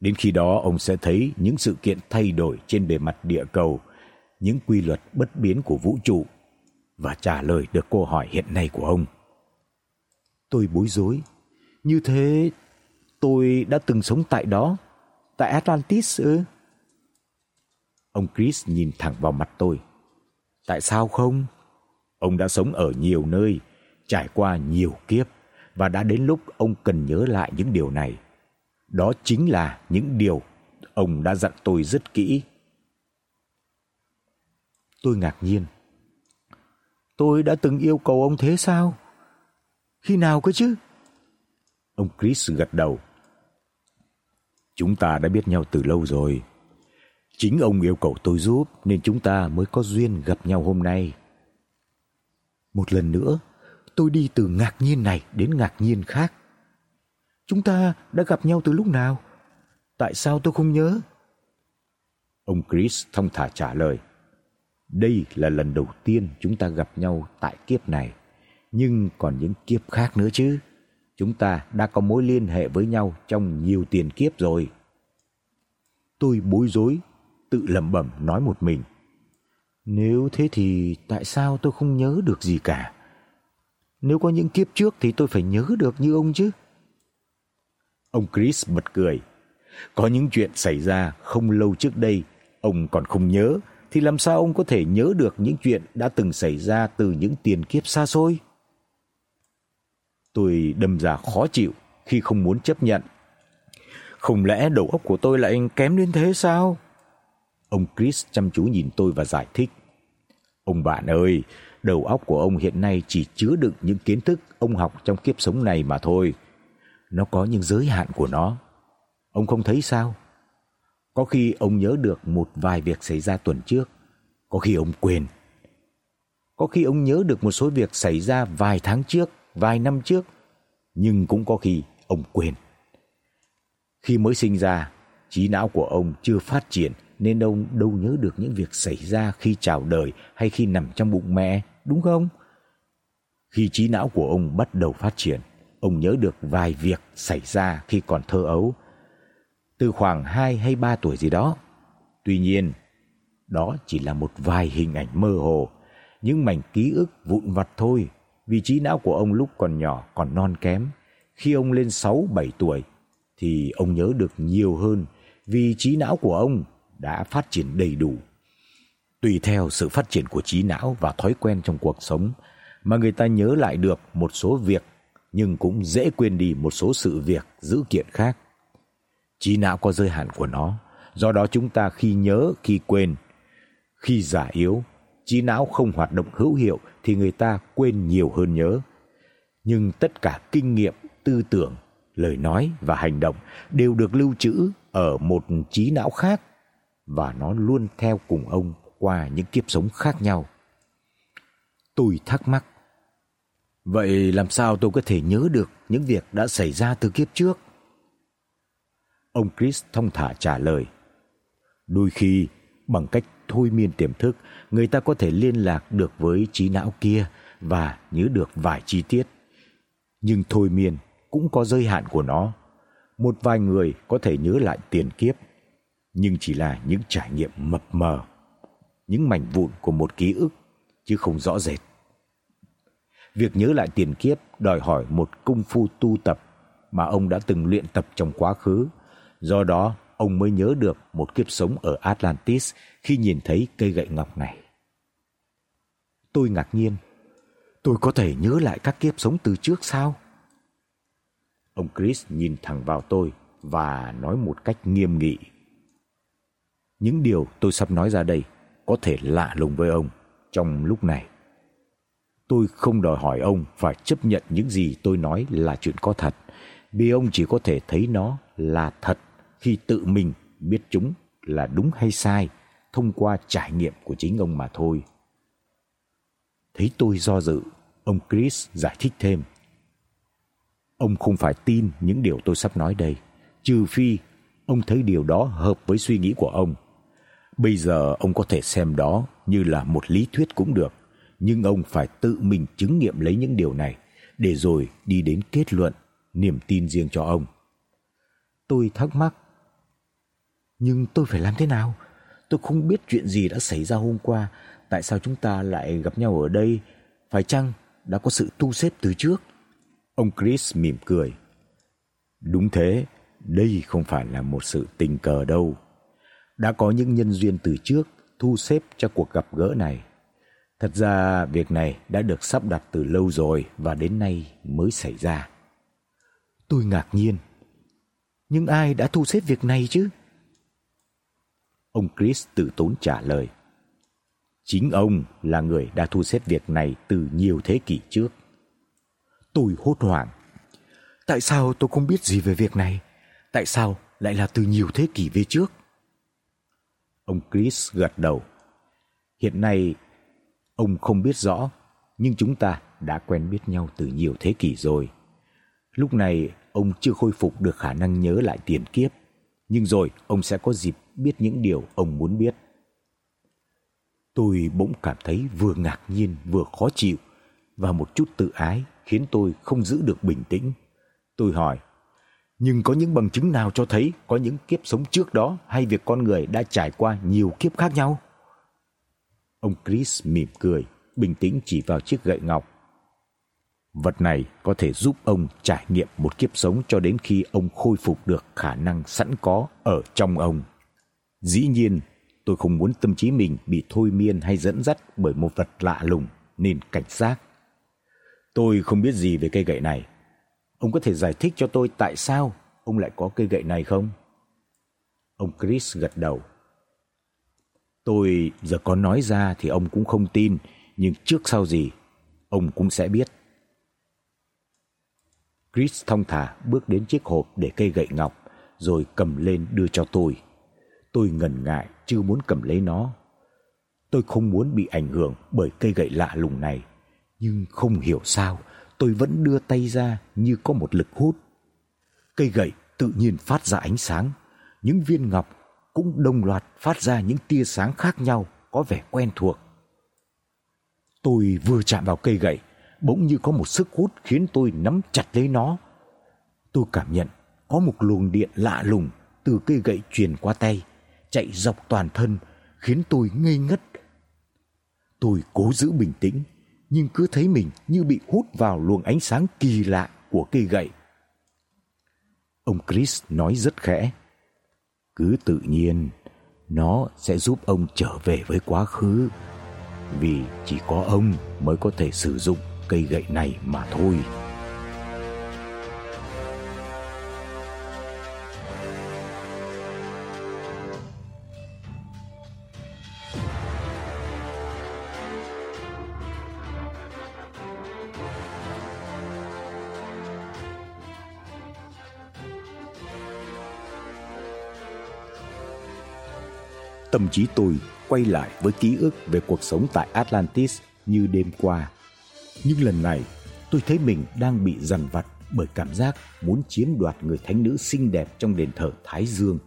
Đến khi đó ông sẽ thấy những sự kiện thay đổi trên bề mặt địa cầu, những quy luật bất biến của vũ trụ và trả lời được câu hỏi hiện nay của ông. Tôi bối rối. Như thế tôi đã từng sống tại đó, tại Atlantis ư? Ông Chris nhìn thẳng vào mặt tôi. Tại sao không? Ông đã sống ở nhiều nơi, trải qua nhiều kiếp và đã đến lúc ông cần nhớ lại những điều này. Đó chính là những điều ông đã dặn tôi rất kỹ. Tôi ngạc nhiên. Tôi đã từng yêu cầu ông thế sao? Khi nào cơ chứ? Ông Chris gật đầu. Chúng ta đã biết nhau từ lâu rồi. Chính ông yêu cầu tôi giúp nên chúng ta mới có duyên gặp nhau hôm nay. Một lần nữa, tôi đi từ ngạc nhiên này đến ngạc nhiên khác. Chúng ta đã gặp nhau từ lúc nào? Tại sao tôi không nhớ? Ông Chris thông thả trả lời. Đây là lần đầu tiên chúng ta gặp nhau tại kiếp này, nhưng còn những kiếp khác nữa chứ. Chúng ta đã có mối liên hệ với nhau trong nhiều tiền kiếp rồi. Tôi bối rối, tự lẩm bẩm nói một mình. Nếu thế thì tại sao tôi không nhớ được gì cả? Nếu có những kiếp trước thì tôi phải nhớ được như ông chứ. Ông Chris bật cười. Có những chuyện xảy ra không lâu trước đây, ông còn không nhớ thì làm sao ông có thể nhớ được những chuyện đã từng xảy ra từ những tiền kiếp xa xôi? Tôi đâm ra khó chịu khi không muốn chấp nhận. Không lẽ đầu óc của tôi lại kém đến thế sao? Ông Chris chăm chú nhìn tôi và giải thích. Ông bạn ơi, đầu óc của ông hiện nay chỉ chứa đựng những kiến thức ông học trong kiếp sống này mà thôi. Nó có những giới hạn của nó. Ông không thấy sao? Có khi ông nhớ được một vài việc xảy ra tuần trước, có khi ông quên. Có khi ông nhớ được một số việc xảy ra vài tháng trước, vài năm trước, nhưng cũng có khi ông quên. Khi mới sinh ra, trí não của ông chưa phát triển nên ông đâu nhớ được những việc xảy ra khi chào đời hay khi nằm trong bụng mẹ, đúng không? Khi trí não của ông bắt đầu phát triển, ông nhớ được vài việc xảy ra khi còn thơ ấu, từ khoảng 2 hay 3 tuổi gì đó. Tuy nhiên, đó chỉ là một vài hình ảnh mơ hồ, những mảnh ký ức vụn vặt thôi, vì trí não của ông lúc còn nhỏ còn non kém. Khi ông lên 6 7 tuổi thì ông nhớ được nhiều hơn vì trí não của ông đã phát triển đầy đủ. Tùy theo sự phát triển của trí não và thói quen trong cuộc sống mà người ta nhớ lại được một số việc nhưng cũng dễ quên đi một số sự việc dữ kiện khác. Trí não có giới hạn của nó, do đó chúng ta khi nhớ khi quên. Khi già yếu, trí não không hoạt động hữu hiệu thì người ta quên nhiều hơn nhớ. Nhưng tất cả kinh nghiệm, tư tưởng, lời nói và hành động đều được lưu trữ ở một trí não khác và nó luôn theo cùng ông qua những kiếp sống khác nhau. Tôi thắc mắc, vậy làm sao tôi có thể nhớ được những việc đã xảy ra từ kiếp trước? Ông Chris thông thả trả lời, đôi khi bằng cách thôi miên tiềm thức, người ta có thể liên lạc được với trí não kia và nhớ được vài chi tiết. Nhưng thôi miên cũng có giới hạn của nó. Một vài người có thể nhớ lại tiền kiếp, nhưng chỉ là những trải nghiệm mập mờ, những mảnh vụn của một ký ức chứ không rõ rệt. Việc nhớ lại tiền kiếp đòi hỏi một công phu tu tập mà ông đã từng luyện tập trong quá khứ, do đó ông mới nhớ được một kiếp sống ở Atlantis khi nhìn thấy cây gậy ngọc này. Tôi ngạc nhiên, tôi có thể nhớ lại các kiếp sống từ trước sao? Ông Chris nhìn thẳng vào tôi và nói một cách nghiêm nghị. Những điều tôi sắp nói ra đây có thể lạ lùng với ông trong lúc này. Tôi không đòi hỏi ông phải chấp nhận những gì tôi nói là chuyện có thật, vì ông chỉ có thể thấy nó là thật khi tự mình biết chúng là đúng hay sai thông qua trải nghiệm của chính ông mà thôi. Thấy tôi do dự, ông Chris giải thích thêm. Ông không phải tin những điều tôi sắp nói đây, trừ phi ông thấy điều đó hợp với suy nghĩ của ông. Bây giờ ông có thể xem đó như là một lý thuyết cũng được, nhưng ông phải tự mình chứng nghiệm lấy những điều này để rồi đi đến kết luận, niềm tin riêng cho ông. Tôi thắc mắc, nhưng tôi phải làm thế nào? Tôi không biết chuyện gì đã xảy ra hôm qua, tại sao chúng ta lại gặp nhau ở đây? Phải chăng đã có sự tu xếp từ trước? Ông Chris mỉm cười. Đúng thế, đây không phải là một sự tình cờ đâu. Đã có những nhân duyên từ trước thu xếp cho cuộc gặp gỡ này. Thật ra, việc này đã được sắp đặt từ lâu rồi và đến nay mới xảy ra. Tôi ngạc nhiên. Nhưng ai đã thu xếp việc này chứ? Ông Chris tự tốn trả lời. Chính ông là người đã thu xếp việc này từ nhiều thế kỷ trước. Tôi hốt hoảng. Tại sao tôi không biết gì về việc này? Tại sao lại là từ nhiều thế kỷ về trước? Ông Chris gật đầu. Hiện nay ông không biết rõ, nhưng chúng ta đã quen biết nhau từ nhiều thế kỷ rồi. Lúc này ông chưa khôi phục được khả năng nhớ lại tiền kiếp, nhưng rồi ông sẽ có dịp biết những điều ông muốn biết. Tôi bỗng cảm thấy vừa ngạc nhiên vừa khó chịu và một chút tự ái khiến tôi không giữ được bình tĩnh. Tôi hỏi: "Nhưng có những bằng chứng nào cho thấy có những kiếp sống trước đó hay việc con người đã trải qua nhiều kiếp khác nhau?" Ông Chris mỉm cười, bình tĩnh chỉ vào chiếc gậy ngọc. Vật này có thể giúp ông trải nghiệm một kiếp sống cho đến khi ông khôi phục được khả năng sẵn có ở trong ông. Dĩ nhiên, tôi không muốn tâm trí mình bị thôi miên hay dẫn dắt bởi một vật lạ lùng nên cảnh giác. Tôi không biết gì về cây gậy này. Ông có thể giải thích cho tôi tại sao ông lại có cây gậy này không? Ông Chris gật đầu. Tôi giờ có nói ra thì ông cũng không tin, nhưng trước sau gì ông cũng sẽ biết. Chris thong thả bước đến chiếc hộp để cây gậy ngọc rồi cầm lên đưa cho tôi. Tôi ngần ngại chưa muốn cầm lấy nó. Tôi không muốn bị ảnh hưởng bởi cây gậy lạ lùng này, nhưng không hiểu sao tôi vẫn đưa tay ra như có một lực hút. Cây gậy tự nhiên phát ra ánh sáng, những viên ngọc cũng đồng loạt phát ra những tia sáng khác nhau có vẻ quen thuộc. Tôi vừa chạm vào cây gậy, bỗng như có một sức hút khiến tôi nắm chặt lấy nó. Tôi cảm nhận có một luồng điện lạ lùng từ cây gậy truyền qua tay, chạy dọc toàn thân, khiến tôi ngây ngất. Tôi cố giữ bình tĩnh, nhưng cứ thấy mình như bị hút vào luồng ánh sáng kỳ lạ của cây gậy. Ông Chris nói rất khẽ: "Cứ tự nhiên, nó sẽ giúp ông trở về với quá khứ, vì chỉ có ông mới có thể sử dụng cây gậy này mà thôi." Tâm trí tôi quay lại với ký ức về cuộc sống tại Atlantis như đêm qua. Nhưng lần này, tôi thấy mình đang bị dằn vặt bởi cảm giác muốn chiếm đoạt người thánh nữ xinh đẹp trong đền thờ Thái Dương.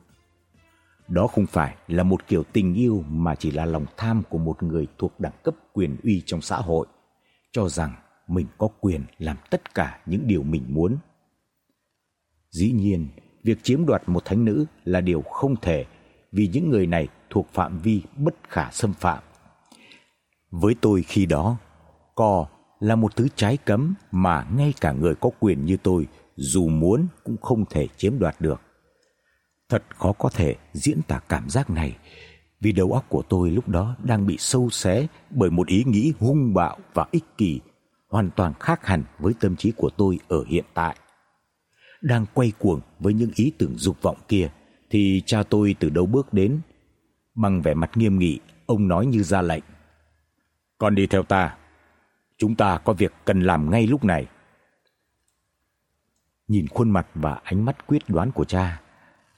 Đó không phải là một kiểu tình yêu mà chỉ là lòng tham của một người thuộc đẳng cấp quyền uy trong xã hội, cho rằng mình có quyền làm tất cả những điều mình muốn. Dĩ nhiên, việc chiếm đoạt một thánh nữ là điều không thể vì những người này thuộc phạm vi bất khả xâm phạm. Với tôi khi đó, cò là một thứ trái cấm mà ngay cả người có quyền như tôi dù muốn cũng không thể chiếm đoạt được. Thật khó có thể diễn tả cảm giác này vì đầu óc của tôi lúc đó đang bị sâu xé bởi một ý nghĩ hung bạo và ích kỷ hoàn toàn khác hẳn với tâm trí của tôi ở hiện tại. Đang quay cuồng với những ý tưởng dục vọng kia thì cha tôi từ đâu bước đến, bằng vẻ mặt nghiêm nghị, ông nói như ra lệnh: "Con đi theo ta. Chúng ta có việc cần làm ngay lúc này." Nhìn khuôn mặt và ánh mắt quyết đoán của cha,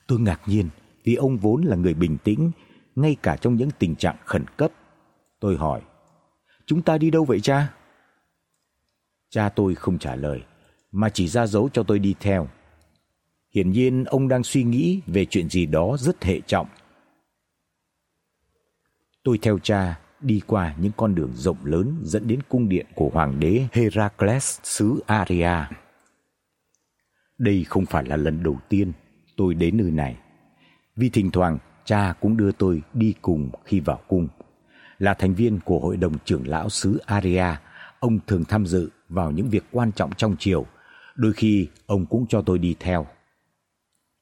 tôi ngạc nhiên vì ông vốn là người bình tĩnh ngay cả trong những tình trạng khẩn cấp. Tôi hỏi: "Chúng ta đi đâu vậy cha?" Cha tôi không trả lời, mà chỉ ra dấu cho tôi đi theo. Hiển nhiên ông đang suy nghĩ về chuyện gì đó rất hệ trọng. Tôi theo cha đi qua những con đường rộng lớn dẫn đến cung điện của hoàng đế Heracles xứ Aria. Đây không phải là lần đầu tiên tôi đến nơi này, vì thỉnh thoảng cha cũng đưa tôi đi cùng khi vào cung. Là thành viên của hội đồng trưởng lão xứ Aria, ông thường tham dự vào những việc quan trọng trong triều, đôi khi ông cũng cho tôi đi theo.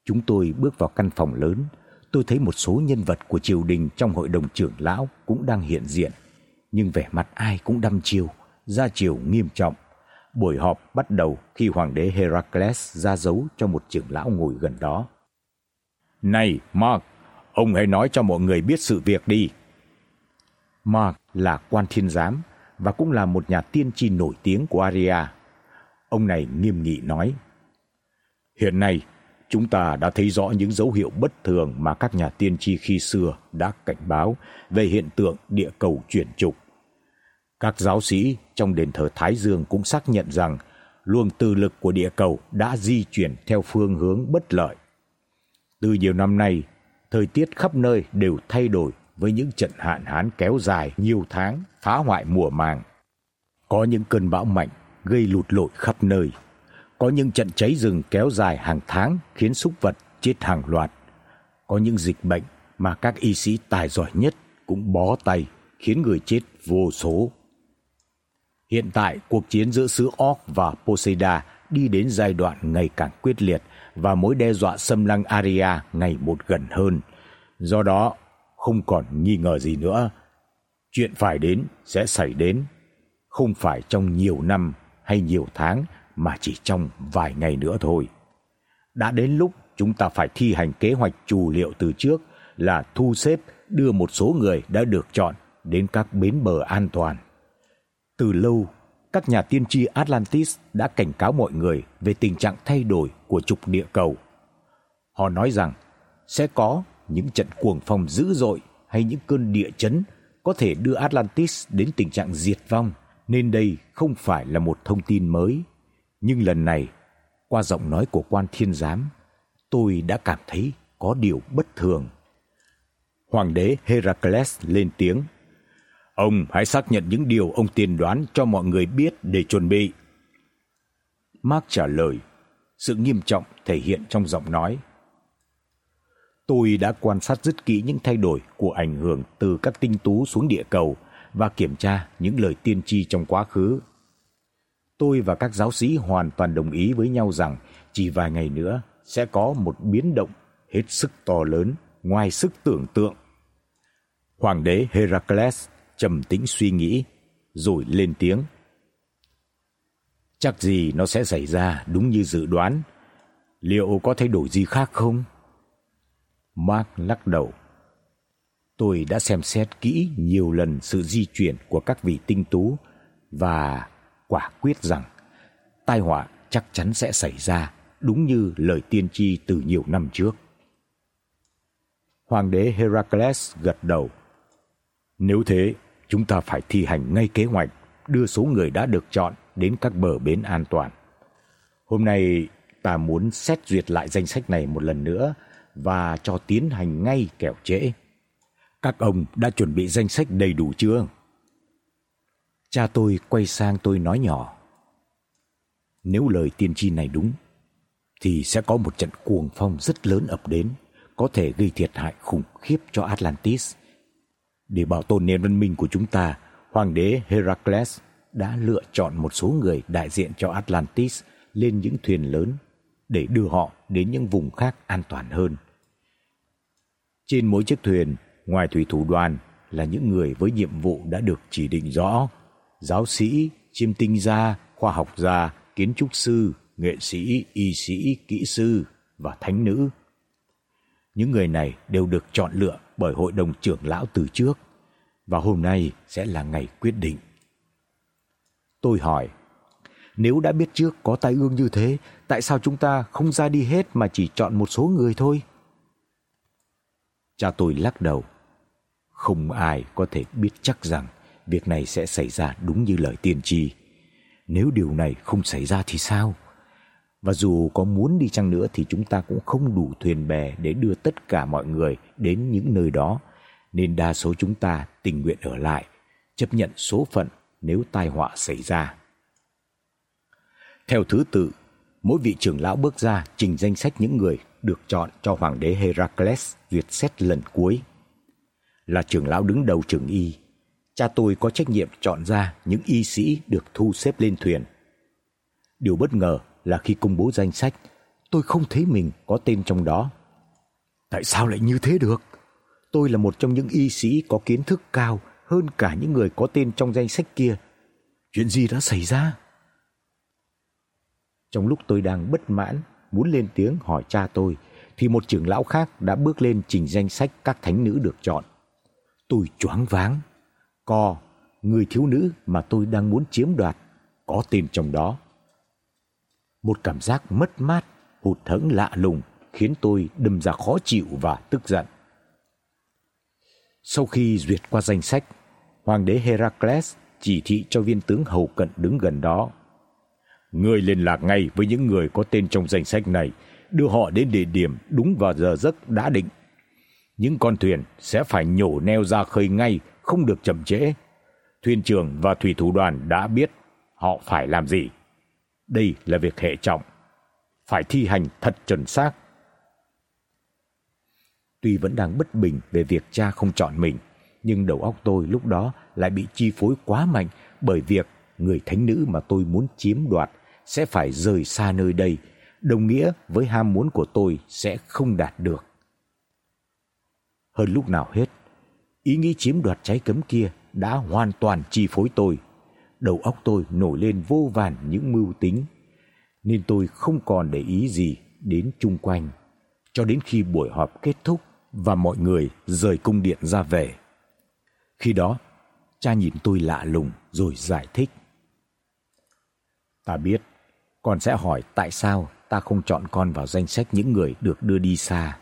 Chúng tôi bước vào căn phòng lớn, tôi thấy một số nhân vật của triều đình trong hội đồng trưởng lão cũng đang hiện diện, nhưng vẻ mặt ai cũng đăm chiêu, ra chiều nghiêm trọng. Buổi họp bắt đầu khi hoàng đế Heracles ra dấu cho một trưởng lão ngồi gần đó. "Này, Mark, ông hãy nói cho mọi người biết sự việc đi." Mark là quan thiên giám và cũng là một nhà tiên tri nổi tiếng của Aria. Ông này nghiêm nghị nói: "Hiện nay, chúng ta đã thấy rõ những dấu hiệu bất thường mà các nhà tiên tri khi xưa đã cảnh báo về hiện tượng địa cầu chuyển trục. Các giáo sĩ trong đền thờ Thái Dương cũng xác nhận rằng luồng từ lực của địa cầu đã di chuyển theo phương hướng bất lợi. Từ nhiều năm nay, thời tiết khắp nơi đều thay đổi với những trận hạn hán kéo dài nhiều tháng phá hoại mùa màng. Có những cơn bão mạnh gây lụt lội khắp nơi. Có những trận cháy rừng kéo dài hàng tháng khiến súc vật chết hàng loạt. Có những dịch bệnh mà các y sĩ tài giỏi nhất cũng bó tay khiến người chết vô số. Hiện tại cuộc chiến giữa xứ Orc và Poseida đi đến giai đoạn ngày càng quyết liệt và mối đe dọa xâm lăng Aria ngày một gần hơn. Do đó, không còn nghi ngờ gì nữa. Chuyện phải đến sẽ xảy đến, không phải trong nhiều năm hay nhiều tháng mà chỉ trong vài ngày nữa thôi. Đã đến lúc chúng ta phải thi hành kế hoạch chủ liệu từ trước là thu xếp đưa một số người đã được chọn đến các bến bờ an toàn. Từ lâu, các nhà tiên tri Atlantis đã cảnh cáo mọi người về tình trạng thay đổi của trục địa cầu. Họ nói rằng sẽ có những trận cuồng phong dữ dội hay những cơn địa chấn có thể đưa Atlantis đến tình trạng diệt vong, nên đây không phải là một thông tin mới. Nhưng lần này, qua giọng nói của quan thiên giám, tôi đã cảm thấy có điều bất thường. Hoàng đế Heracles lên tiếng: "Ông hãy xác nhận những điều ông tiên đoán cho mọi người biết để chuẩn bị." Mark trả lời, sự nghiêm trọng thể hiện trong giọng nói. Tôi đã quan sát rất kỹ những thay đổi của ảnh hưởng từ các tinh tú xuống địa cầu và kiểm tra những lời tiên tri trong quá khứ. Tôi và các giáo sĩ hoàn toàn đồng ý với nhau rằng chỉ vài ngày nữa sẽ có một biến động hết sức to lớn, ngoài sức tưởng tượng. Hoàng đế Heracles trầm tĩnh suy nghĩ rồi lên tiếng. Chắc gì nó sẽ xảy ra đúng như dự đoán. Liệu có thay đổi gì khác không? Mark lắc đầu. Tôi đã xem xét kỹ nhiều lần sự di chuyển của các vị tinh tú và quả quyết rằng tai họa chắc chắn sẽ xảy ra đúng như lời tiên tri từ nhiều năm trước. Hoàng đế Heracles gật đầu. Nếu thế, chúng ta phải thi hành ngay kế hoạch đưa số người đã được chọn đến các bờ bến an toàn. Hôm nay ta muốn xét duyệt lại danh sách này một lần nữa và cho tiến hành ngay kẻo trễ. Các ông đã chuẩn bị danh sách đầy đủ chưa? Cha tôi quay sang tôi nói nhỏ. Nếu lời tiên tri này đúng thì sẽ có một trận cuồng phong rất lớn ập đến, có thể gây thiệt hại khủng khiếp cho Atlantis. Để bảo tồn nền văn minh của chúng ta, hoàng đế Heracles đã lựa chọn một số người đại diện cho Atlantis lên những thuyền lớn để đưa họ đến những vùng khác an toàn hơn. Trên mỗi chiếc thuyền, ngoài thủy thủ đoàn là những người với nhiệm vụ đã được chỉ định rõ, giáo sĩ, chiêm tinh gia, khoa học gia, kiến trúc sư, nghệ sĩ, y sĩ, kỹ sư và thánh nữ. Những người này đều được chọn lựa bởi hội đồng trưởng lão từ trước và hôm nay sẽ là ngày quyết định. Tôi hỏi, nếu đã biết trước có tai ương như thế, tại sao chúng ta không ra đi hết mà chỉ chọn một số người thôi? Cha tôi lắc đầu. Không ai có thể biết chắc rằng việc này sẽ xảy ra đúng như lời tiên tri. Nếu điều này không xảy ra thì sao? Và dù có muốn đi chăng nữa thì chúng ta cũng không đủ thuyền bè để đưa tất cả mọi người đến những nơi đó, nên đa số chúng ta tình nguyện ở lại, chấp nhận số phận nếu tai họa xảy ra. Theo thứ tự, mỗi vị trưởng lão bước ra trình danh sách những người được chọn cho hoàng đế Heracles duyệt xét lần cuối. Là trưởng lão đứng đầu trường y, cha tôi có trách nhiệm chọn ra những y sĩ được thu xếp lên thuyền. Điều bất ngờ là khi công bố danh sách, tôi không thấy mình có tên trong đó. Tại sao lại như thế được? Tôi là một trong những y sĩ có kiến thức cao hơn cả những người có tên trong danh sách kia. Chuyện gì đã xảy ra? Trong lúc tôi đang bất mãn, muốn lên tiếng hỏi cha tôi, thì một trưởng lão khác đã bước lên trình danh sách các thánh nữ được chọn. Tôi choáng váng. Co, người thiếu nữ mà tôi đang muốn chiếm đoạt, có tên trong đó. Một cảm giác mất mát, hụt hẫng lạ lùng khiến tôi đâm ra khó chịu và tức giận. Sau khi duyệt qua danh sách, hoàng đế Heracles chỉ thị cho viên tướng hầu cận đứng gần đó. Người liên lạc ngay với những người có tên trong danh sách này, đưa họ đến địa điểm đúng vào giờ giấc đã định. Những con thuyền sẽ phải nhổ neo ra khơi ngay, không được chậm trễ. Thuyền trưởng và thủy thủ đoàn đã biết họ phải làm gì. Đây là việc hệ trọng, phải thi hành thật chuẩn xác. Tuy vẫn đang bất bình về việc cha không chọn mình, nhưng đầu óc tôi lúc đó lại bị chi phối quá mạnh bởi việc người thánh nữ mà tôi muốn chiếm đoạt sẽ phải rời xa nơi đây, đồng nghĩa với ham muốn của tôi sẽ không đạt được. Hơn lúc nào hết, ý nghĩ chiếm đoạt trái cấm kia đã hoàn toàn chi phối tôi. Đầu óc tôi nổi lên vô vàn những mưu tính, nên tôi không còn để ý gì đến chung quanh cho đến khi buổi họp kết thúc và mọi người rời cung điện ra về. Khi đó, cha nhìn tôi lạ lùng rồi giải thích. Ta biết, con sẽ hỏi tại sao ta không chọn con vào danh sách những người được đưa đi xa.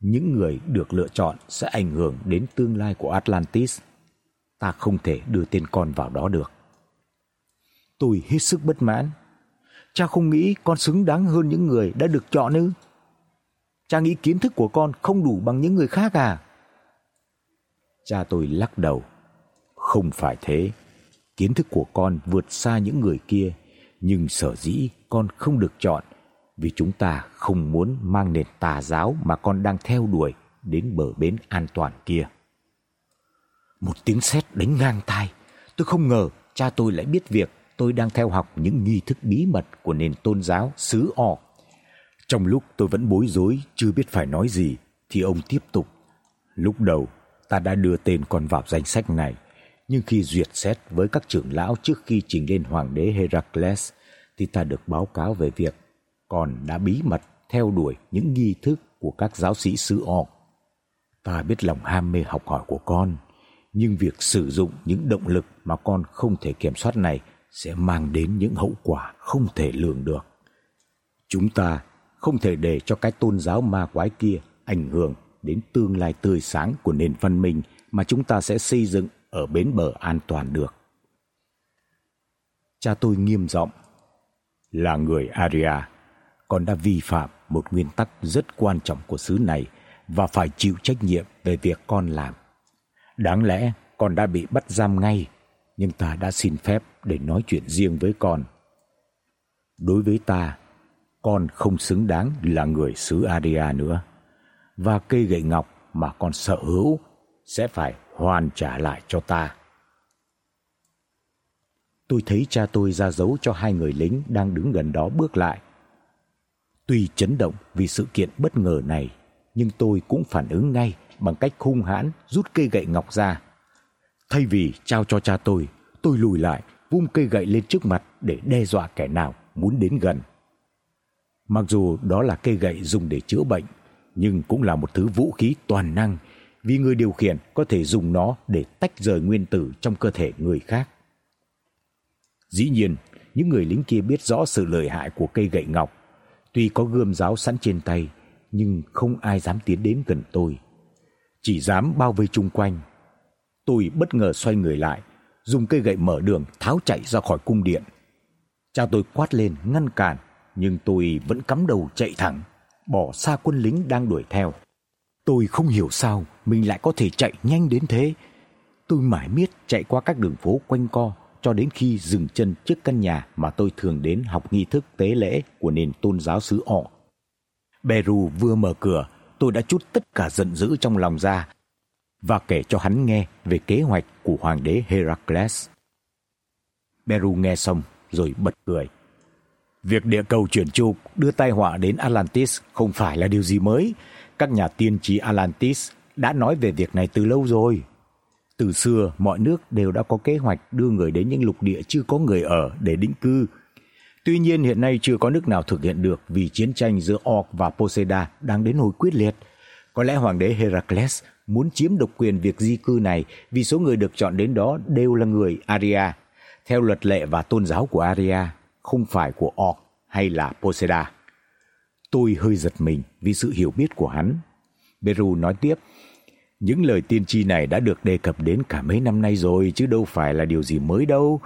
Những người được lựa chọn sẽ ảnh hưởng đến tương lai của Atlantis. Ta không thể đưa tên con vào đó được. Tôi hết sức bất mãn. Cha không nghĩ con xứng đáng hơn những người đã được chọn ư? Cha nghĩ kiến thức của con không đủ bằng những người khác à? Cha tôi lắc đầu. Không phải thế. Kiến thức của con vượt xa những người kia, nhưng sở dĩ con không được chọn vì chúng ta không muốn mang nền tà giáo mà con đang theo đuổi đến bờ bến an toàn kia. Một tiếng sét đánh ngang tai, tôi không ngờ cha tôi lại biết việc tôi đang theo học những nghi thức bí mật của nền tôn giáo xứ O. Trong lúc tôi vẫn bối rối chưa biết phải nói gì thì ông tiếp tục. Lúc đầu ta đã đưa tên con vào danh sách này, nhưng khi duyệt xét với các trưởng lão trước khi trình lên hoàng đế Heracles thì ta được báo cáo về việc con đã bí mật theo đuổi những nghi thức của các giáo sĩ xứ O. Ta biết lòng ham mê học hỏi của con, nhưng việc sử dụng những động lực mà con không thể kiểm soát này sẽ mang đến những hậu quả không thể lường được. Chúng ta không thể để cho cái tôn giáo ma quái kia ảnh hưởng đến tương lai tươi sáng của nền văn minh mà chúng ta sẽ xây dựng ở bến bờ an toàn được. Cha tôi nghiêm giọng, là người Aria, con đã vi phạm một nguyên tắc rất quan trọng của xứ này và phải chịu trách nhiệm về việc con làm. Đáng lẽ con đã bị bắt giam ngay, nhưng ta đã xin phép để nói chuyện riêng với con. Đối với ta, con không xứng đáng là người xứ Aria nữa. và cây gậy ngọc mà con sở hữu sẽ phải hoàn trả lại cho ta. Tôi thấy cha tôi ra dấu cho hai người lính đang đứng gần đó bước lại. Tuy chấn động vì sự kiện bất ngờ này, nhưng tôi cũng phản ứng ngay bằng cách hung hãn rút cây gậy ngọc ra. Thay vì trao cho cha tôi, tôi lùi lại, vung cây gậy lên trước mặt để đe dọa kẻ nào muốn đến gần. Mặc dù đó là cây gậy dùng để chữa bệnh, nhưng cũng là một thứ vũ khí toàn năng vì người điều khiển có thể dùng nó để tách rời nguyên tử trong cơ thể người khác. Dĩ nhiên, những người lính kia biết rõ sự lợi hại của cây gậy ngọc, tuy có gươm giáo sẵn trên tay, nhưng không ai dám tiến đến gần tôi, chỉ dám bao vây chung quanh. Tôi bất ngờ xoay người lại, dùng cây gậy mở đường tháo chạy ra khỏi cung điện. Cha tôi quát lên ngăn cản, nhưng tôi vẫn cắm đầu chạy thẳng, bỏ xa quân lính đang đuổi theo. Tôi không hiểu sao mình lại có thể chạy nhanh đến thế. Tôi mãi miết chạy qua các đường phố quanh co cho đến khi dừng chân trước căn nhà mà tôi thường đến học nghi thức tế lễ của nền tôn giáo xứ họ. Beru vừa mở cửa, tôi đã chút tất cả giận dữ trong lòng ra và kể cho hắn nghe về kế hoạch của hoàng đế Heracles. Beru nghe xong rồi bật cười. Việc địa cầu chuyển trục đưa tai họa đến Atlantis không phải là điều gì mới. Các nhà tiên tri Atlantis đã nói về việc này từ lâu rồi. Từ xưa, mọi nước đều đã có kế hoạch đưa người đến những lục địa chưa có người ở để định cư. Tuy nhiên hiện nay chưa có nước nào thực hiện được vì chiến tranh giữa Orc và Poseida đang đến hồi quyết liệt. Có lẽ hoàng đế Heracles muốn chiếm độc quyền việc di cư này vì số người được chọn đến đó đều là người Aria, theo luật lệ và tôn giáo của Aria, không phải của Orc hay là Poseida. Tôi hơi giật mình vì sự hiểu biết của hắn. Beru nói tiếp, những lời tiên tri này đã được đề cập đến cả mấy năm nay rồi chứ đâu phải là điều gì mới đâu.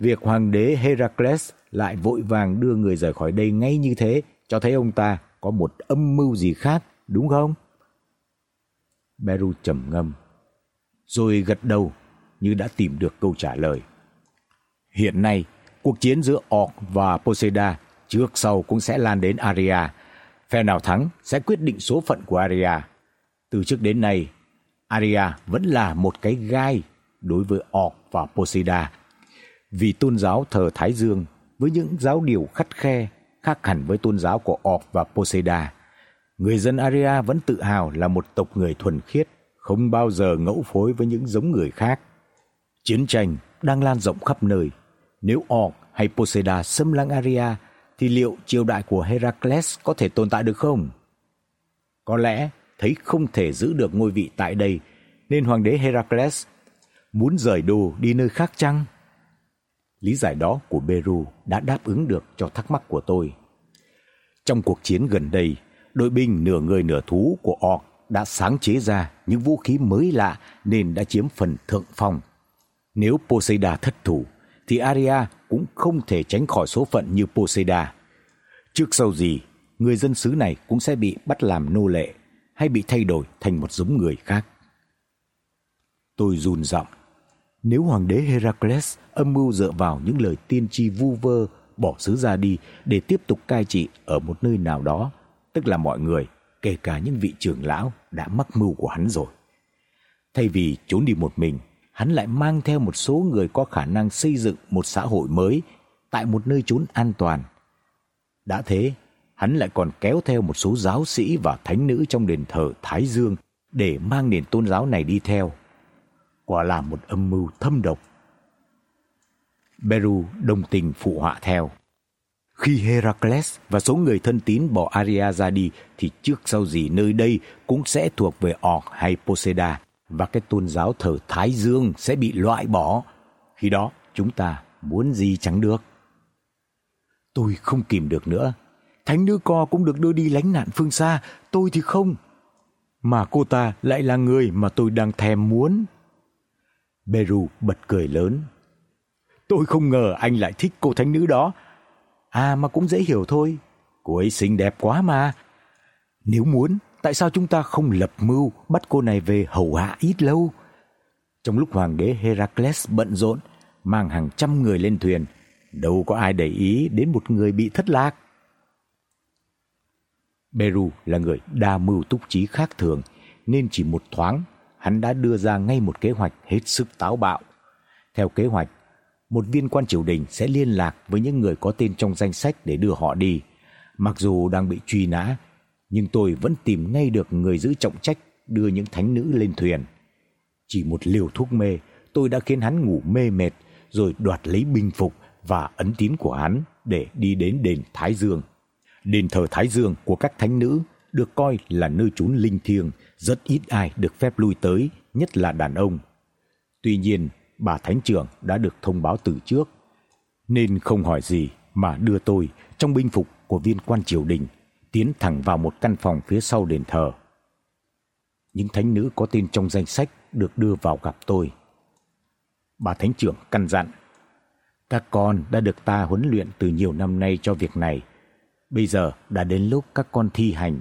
Việc hoàng đế Heracles lại vội vàng đưa người rời khỏi đây ngay như thế cho thấy ông ta có một âm mưu gì khác, đúng không? Beru trầm ngâm, rồi gật đầu như đã tìm được câu trả lời. Hiện nay, cuộc chiến giữa Orc và Poseida trước sau cũng sẽ lan đến Aria. Phe nào thắng sẽ quyết định số phận của Aria. Từ trước đến nay, Aria vẫn là một cái gai đối với Orc và Poseida. Vì tôn giáo thờ Thái Dương với những giáo điều khắt khe khác hẳn với tôn giáo của Orc và Poseida. Người dân Aria vẫn tự hào là một tộc người thuần khiết, không bao giờ ngẫu phối với những giống người khác. Chiến tranh đang lan rộng khắp nơi. Nếu Orc hay Poseida xâm lăng Aria thì liệu triều đại của Heracles có thể tồn tại được không? Có lẽ thấy không thể giữ được ngôi vị tại đây nên hoàng đế Heracles muốn rời đô đi nơi khác chăng? Lý giải đó của Beru đã đáp ứng được cho thắc mắc của tôi. Trong cuộc chiến gần đây, đội binh nửa người nửa thú của Orc đã sáng chế ra những vũ khí mới lạ nên đã chiếm phần thượng phong. Nếu Poseida thất thủ thì Aria cũng không thể tránh khỏi số phận như Poseida. Trước sau gì, người dân xứ này cũng sẽ bị bắt làm nô lệ hay bị thay đổi thành một giống người khác. Tôi run giọng. Nếu hoàng đế Heracles âm mưu dựa vào những lời tiên tri vu vơ bỏ xứ ra đi để tiếp tục cai trị ở một nơi nào đó, tức là mọi người, kể cả những vị trưởng lão đã mắc mưu của hắn rồi. Thay vì trốn đi một mình, hắn lại mang theo một số người có khả năng xây dựng một xã hội mới tại một nơi trốn an toàn. Đã thế, hắn lại còn kéo theo một số giáo sĩ và thánh nữ trong đền thờ Thái Dương để mang nền tôn giáo này đi theo. Quả là một âm mưu thâm độc. Beru đồng tình phụ họa theo. Khi Heracles và số người thân tín bỏ Aria ra đi, thì trước sau gì nơi đây cũng sẽ thuộc về Orc hay Poseida và cái tôn giáo thờ Thái Dương sẽ bị loại bỏ. Khi đó, chúng ta muốn gì chẳng được. Tôi không kìm được nữa. Thánh nữ co cũng được đưa đi lánh nạn phương xa, tôi thì không. Mà cô ta lại là người mà tôi đang thèm muốn. Beru bật cười lớn. Tôi không ngờ anh lại thích cô thánh nữ đó. À mà cũng dễ hiểu thôi, cô ấy xinh đẹp quá mà. Nếu muốn, tại sao chúng ta không lập mưu bắt cô này về hầu hạ ít lâu? Trong lúc hoàng đế Heracles bận rộn mang hàng trăm người lên thuyền, đâu có ai để ý đến một người bị thất lạc. Beru là người đa mưu túc trí khác thường, nên chỉ một thoáng hắn đã đưa ra ngay một kế hoạch hết sức táo bạo. Theo kế hoạch, một viên quan triều đình sẽ liên lạc với những người có tên trong danh sách để đưa họ đi. Mặc dù đang bị truy nã, nhưng tôi vẫn tìm ngay được người giữ trọng trách đưa những thánh nữ lên thuyền. Chỉ một liều thuốc mê, tôi đã khiến hắn ngủ mê mệt rồi đoạt lấy binh phục và ấn tín của hắn để đi đến đền Thái Dương. Đền thờ Thái Dương của các thánh nữ được coi là nơi trốn linh thiêng, rất ít ai được phép lui tới, nhất là đàn ông. Tuy nhiên, bà thánh trưởng đã được thông báo từ trước, nên không hỏi gì mà đưa tôi trong binh phục của viên quan triều đình tiến thẳng vào một căn phòng phía sau đền thờ. Những thánh nữ có tên trong danh sách được đưa vào gặp tôi. Bà thánh trưởng căn dặn: "Các con đã được ta huấn luyện từ nhiều năm nay cho việc này. Bây giờ đã đến lúc các con thi hành.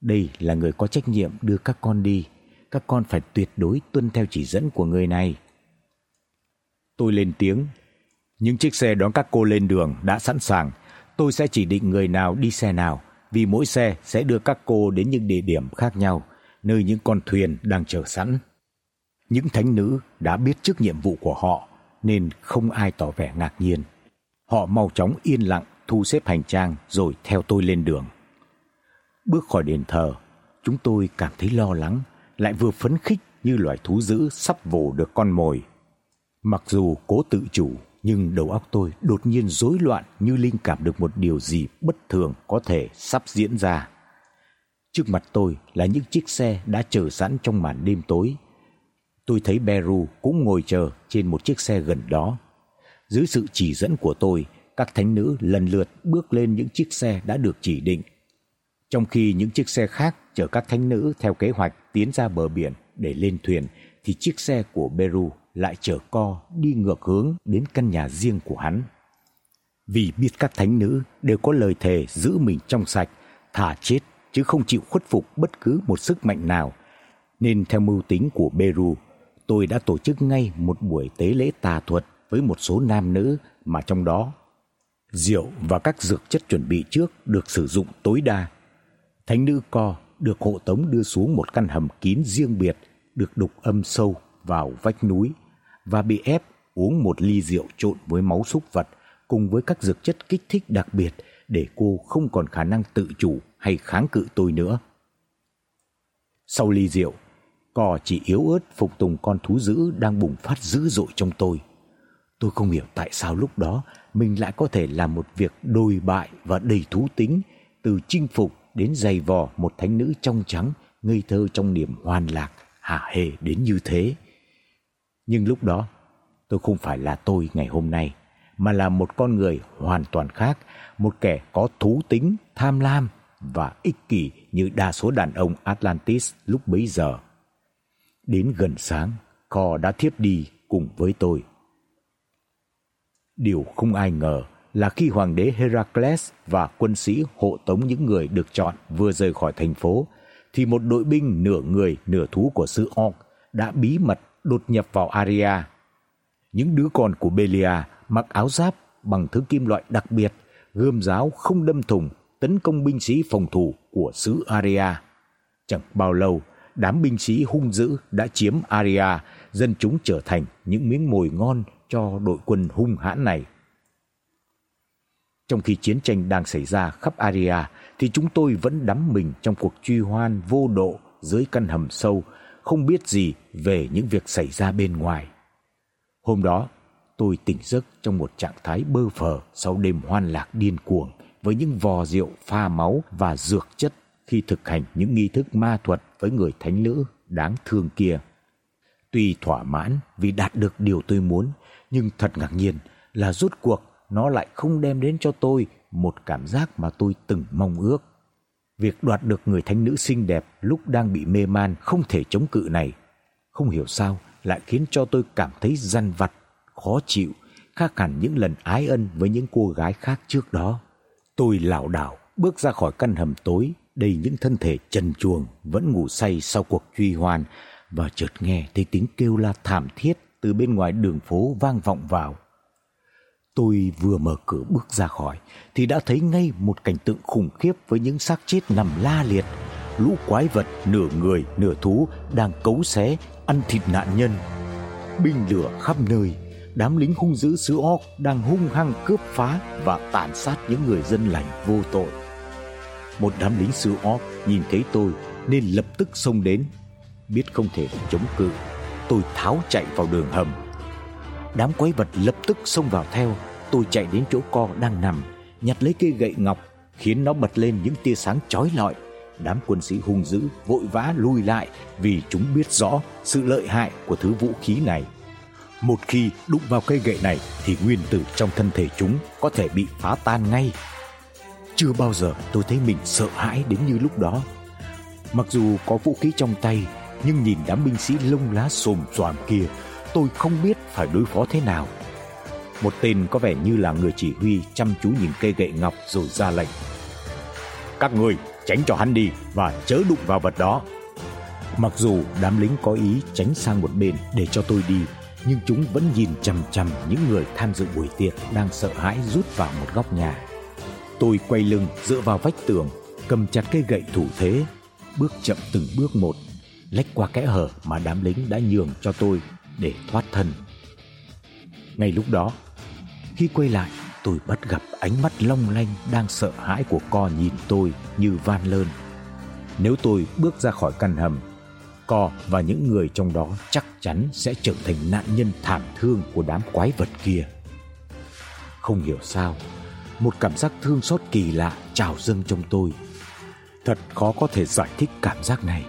Đây là người có trách nhiệm đưa các con đi, các con phải tuyệt đối tuân theo chỉ dẫn của người này." Tôi lên tiếng: "Những chiếc xe đón các cô lên đường đã sẵn sàng, tôi sẽ chỉ định người nào đi xe nào." vì mỗi xe sẽ đưa các cô đến những địa điểm khác nhau, nơi những con thuyền đang chờ sẵn. Những thánh nữ đã biết trước nhiệm vụ của họ nên không ai tỏ vẻ ngạc nhiên. Họ mau chóng yên lặng thu xếp hành trang rồi theo tôi lên đường. Bước khỏi đền thờ, chúng tôi cảm thấy lo lắng, lại vừa phấn khích như loài thú dữ sắp vồ được con mồi. Mặc dù cố tự chủ nhưng đầu óc tôi đột nhiên rối loạn như linh cảm được một điều gì bất thường có thể sắp diễn ra. Trước mặt tôi là những chiếc xe đã chờ sẵn trong màn đêm tối. Tôi thấy Beru cũng ngồi chờ trên một chiếc xe gần đó. Dưới sự chỉ dẫn của tôi, các thánh nữ lần lượt bước lên những chiếc xe đã được chỉ định. Trong khi những chiếc xe khác chở các thánh nữ theo kế hoạch tiến ra bờ biển để lên thuyền thì chiếc xe của Beru lại chở co đi ngược hướng đến căn nhà riêng của hắn. Vì biết các thánh nữ đều có lời thề giữ mình trong sạch, thà chết chứ không chịu khuất phục bất cứ một sức mạnh nào, nên theo mưu tính của Beru, tôi đã tổ chức ngay một buổi tế lễ tà thuật với một số nam nữ mà trong đó rượu và các dược chất chuẩn bị trước được sử dụng tối đa. Thánh nữ co được hộ tống đưa xuống một căn hầm kín riêng biệt, được đục âm sâu vào vách núi và bị ép uống một ly rượu trộn với máu súc vật cùng với các dược chất kích thích đặc biệt để cô không còn khả năng tự chủ hay kháng cự tôi nữa. Sau ly rượu, cò chỉ yếu ớt phục tùng con thú dữ đang bùng phát dữ dội trong tôi. Tôi không hiểu tại sao lúc đó mình lại có thể làm một việc đồi bại và đầy thú tính, từ chinh phục đến giày vò một thánh nữ trong trắng, ngây thơ trong niềm hoan lạc, hả hề đến như thế. Nhưng lúc đó, tôi không phải là tôi ngày hôm nay, mà là một con người hoàn toàn khác, một kẻ có thú tính, tham lam và ích kỷ như đa số đàn ông Atlantis lúc bấy giờ. Đến gần sáng, Kho đã thiếp đi cùng với tôi. Điều không ai ngờ là khi hoàng đế Heracles và quân sĩ hộ tống những người được chọn vừa rời khỏi thành phố thì một đội binh nửa người nửa thú của sư Orc đã bí mật đột nhập vào Aria. Những đứa con của Belia mặc áo giáp bằng thứ kim loại đặc biệt, gươm giáo không đâm thủng, tấn công binh sĩ phòng thủ của xứ Aria. Chẳng bao lâu, đám binh sĩ hung dữ đã chiếm Aria, dân chúng trở thành những miếng mồi ngon cho đội quân hung hãn này. Trong khi chiến tranh đang xảy ra khắp Aria thì chúng tôi vẫn đắm mình trong cuộc truy hoan vô độ dưới căn hầm sâu không biết gì về những việc xảy ra bên ngoài. Hôm đó, tôi tỉnh giấc trong một trạng thái bơ phờ sau đêm hoan lạc điên cuồng với những vò rượu pha máu và dược chất khi thực hành những nghi thức ma thuật với người thánh nữ đáng thương kia. Tuy thỏa mãn vì đạt được điều tôi muốn, nhưng thật ngạc nhiên là rốt cuộc nó lại không đem đến cho tôi một cảm giác mà tôi từng mong ước. Việc đoạt được người thánh nữ xinh đẹp lúc đang bị mê man không thể chống cự này, không hiểu sao lại khiến cho tôi cảm thấy dằn vặt, khó chịu, khác hẳn những lần ái ân với những cô gái khác trước đó. Tôi lảo đảo bước ra khỏi căn hầm tối đầy những thân thể trần truồng vẫn ngủ say sau cuộc truy hoan và chợt nghe thấy tiếng kêu la thảm thiết từ bên ngoài đường phố vang vọng vào. Tôi vừa mở cửa bước ra khỏi thì đã thấy ngay một cảnh tượng khủng khiếp với những xác chết nằm la liệt, lũ quái vật nửa người nửa thú đang cấu xé ăn thịt nạn nhân. Binh lửa khắp nơi, đám lính hung dữ xứ Orc đang hung hăng cướp phá và tàn sát những người dân lành vô tội. Một đám lính xứ Orc nhìn thấy tôi nên lập tức xông đến, biết không thể chống cự, tôi tháo chạy vào đường hầm. Đám quái vật lập tức xông vào theo, tôi chạy đến chỗ co đang nằm, nhặt lấy cây gậy ngọc khiến nó bật lên những tia sáng chói lọi. Đám quân sĩ hung dữ vội vã lui lại vì chúng biết rõ sự lợi hại của thứ vũ khí này. Một khi đụng vào cây gậy này thì nguyên tử trong thân thể chúng có thể bị phá tan ngay. Chưa bao giờ tôi thấy mình sợ hãi đến như lúc đó. Mặc dù có vũ khí trong tay, nhưng nhìn đám binh sĩ lông lá xồm xoàm kia, tôi không biết phải đối phó thế nào. Một tên có vẻ như là người chỉ huy chăm chú nhìn cây gậy ngọc rồi ra lệnh. Các người tránh cho hắn đi và chớ đụng vào vật đó. Mặc dù đám lính có ý tránh sang một bên để cho tôi đi, nhưng chúng vẫn nhìn chằm chằm những người tham dự buổi tiệc đang sợ hãi rút vào một góc nhà. Tôi quay lưng dựa vào vách tường, cầm chặt cây gậy thủ thế, bước chậm từng bước một, lách qua kẽ hở mà đám lính đã nhường cho tôi để thoát thân. Ngay lúc đó, khi quay lại, tôi bắt gặp ánh mắt long lanh đang sợ hãi của co nhìn tôi như van lơn. Nếu tôi bước ra khỏi căn hầm, co và những người trong đó chắc chắn sẽ trở thành nạn nhân thảm thương của đám quái vật kia. Không hiểu sao, một cảm giác thương xót kỳ lạ trào dâng trong tôi. Thật khó có thể giải thích cảm giác này,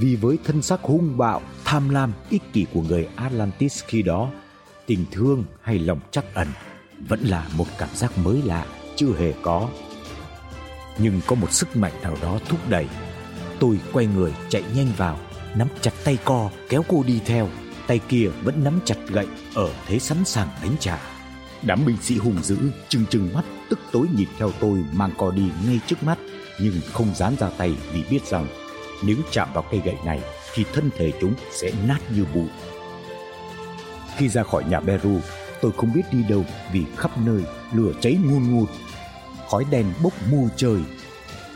vì với thân xác hung bạo, tham lam, ích kỷ của người Atlantis khi đó, tình thương hay lòng trắc ẩn vẫn là một cảm giác mới lạ chưa hề có. Nhưng có một sức mạnh nào đó thúc đẩy. Tôi quay người chạy nhanh vào, nắm chặt tay co kéo cô đi theo, tay kia vẫn nắm chặt gậy ở thế sẵn sàng đánh trả. Đám binh sĩ hùng dữ trừng trừng mắt tức tối nhìn theo tôi mang co đi ngay trước mắt nhưng không dám ra tay vì biết rằng nếu chạm vào cây gậy này thì thân thể chúng sẽ nát như bụi. Khi ra khỏi nhà Beru, tôi không biết đi đâu vì khắp nơi lửa cháy ngùn ngụt, khói đen bốc mù trời.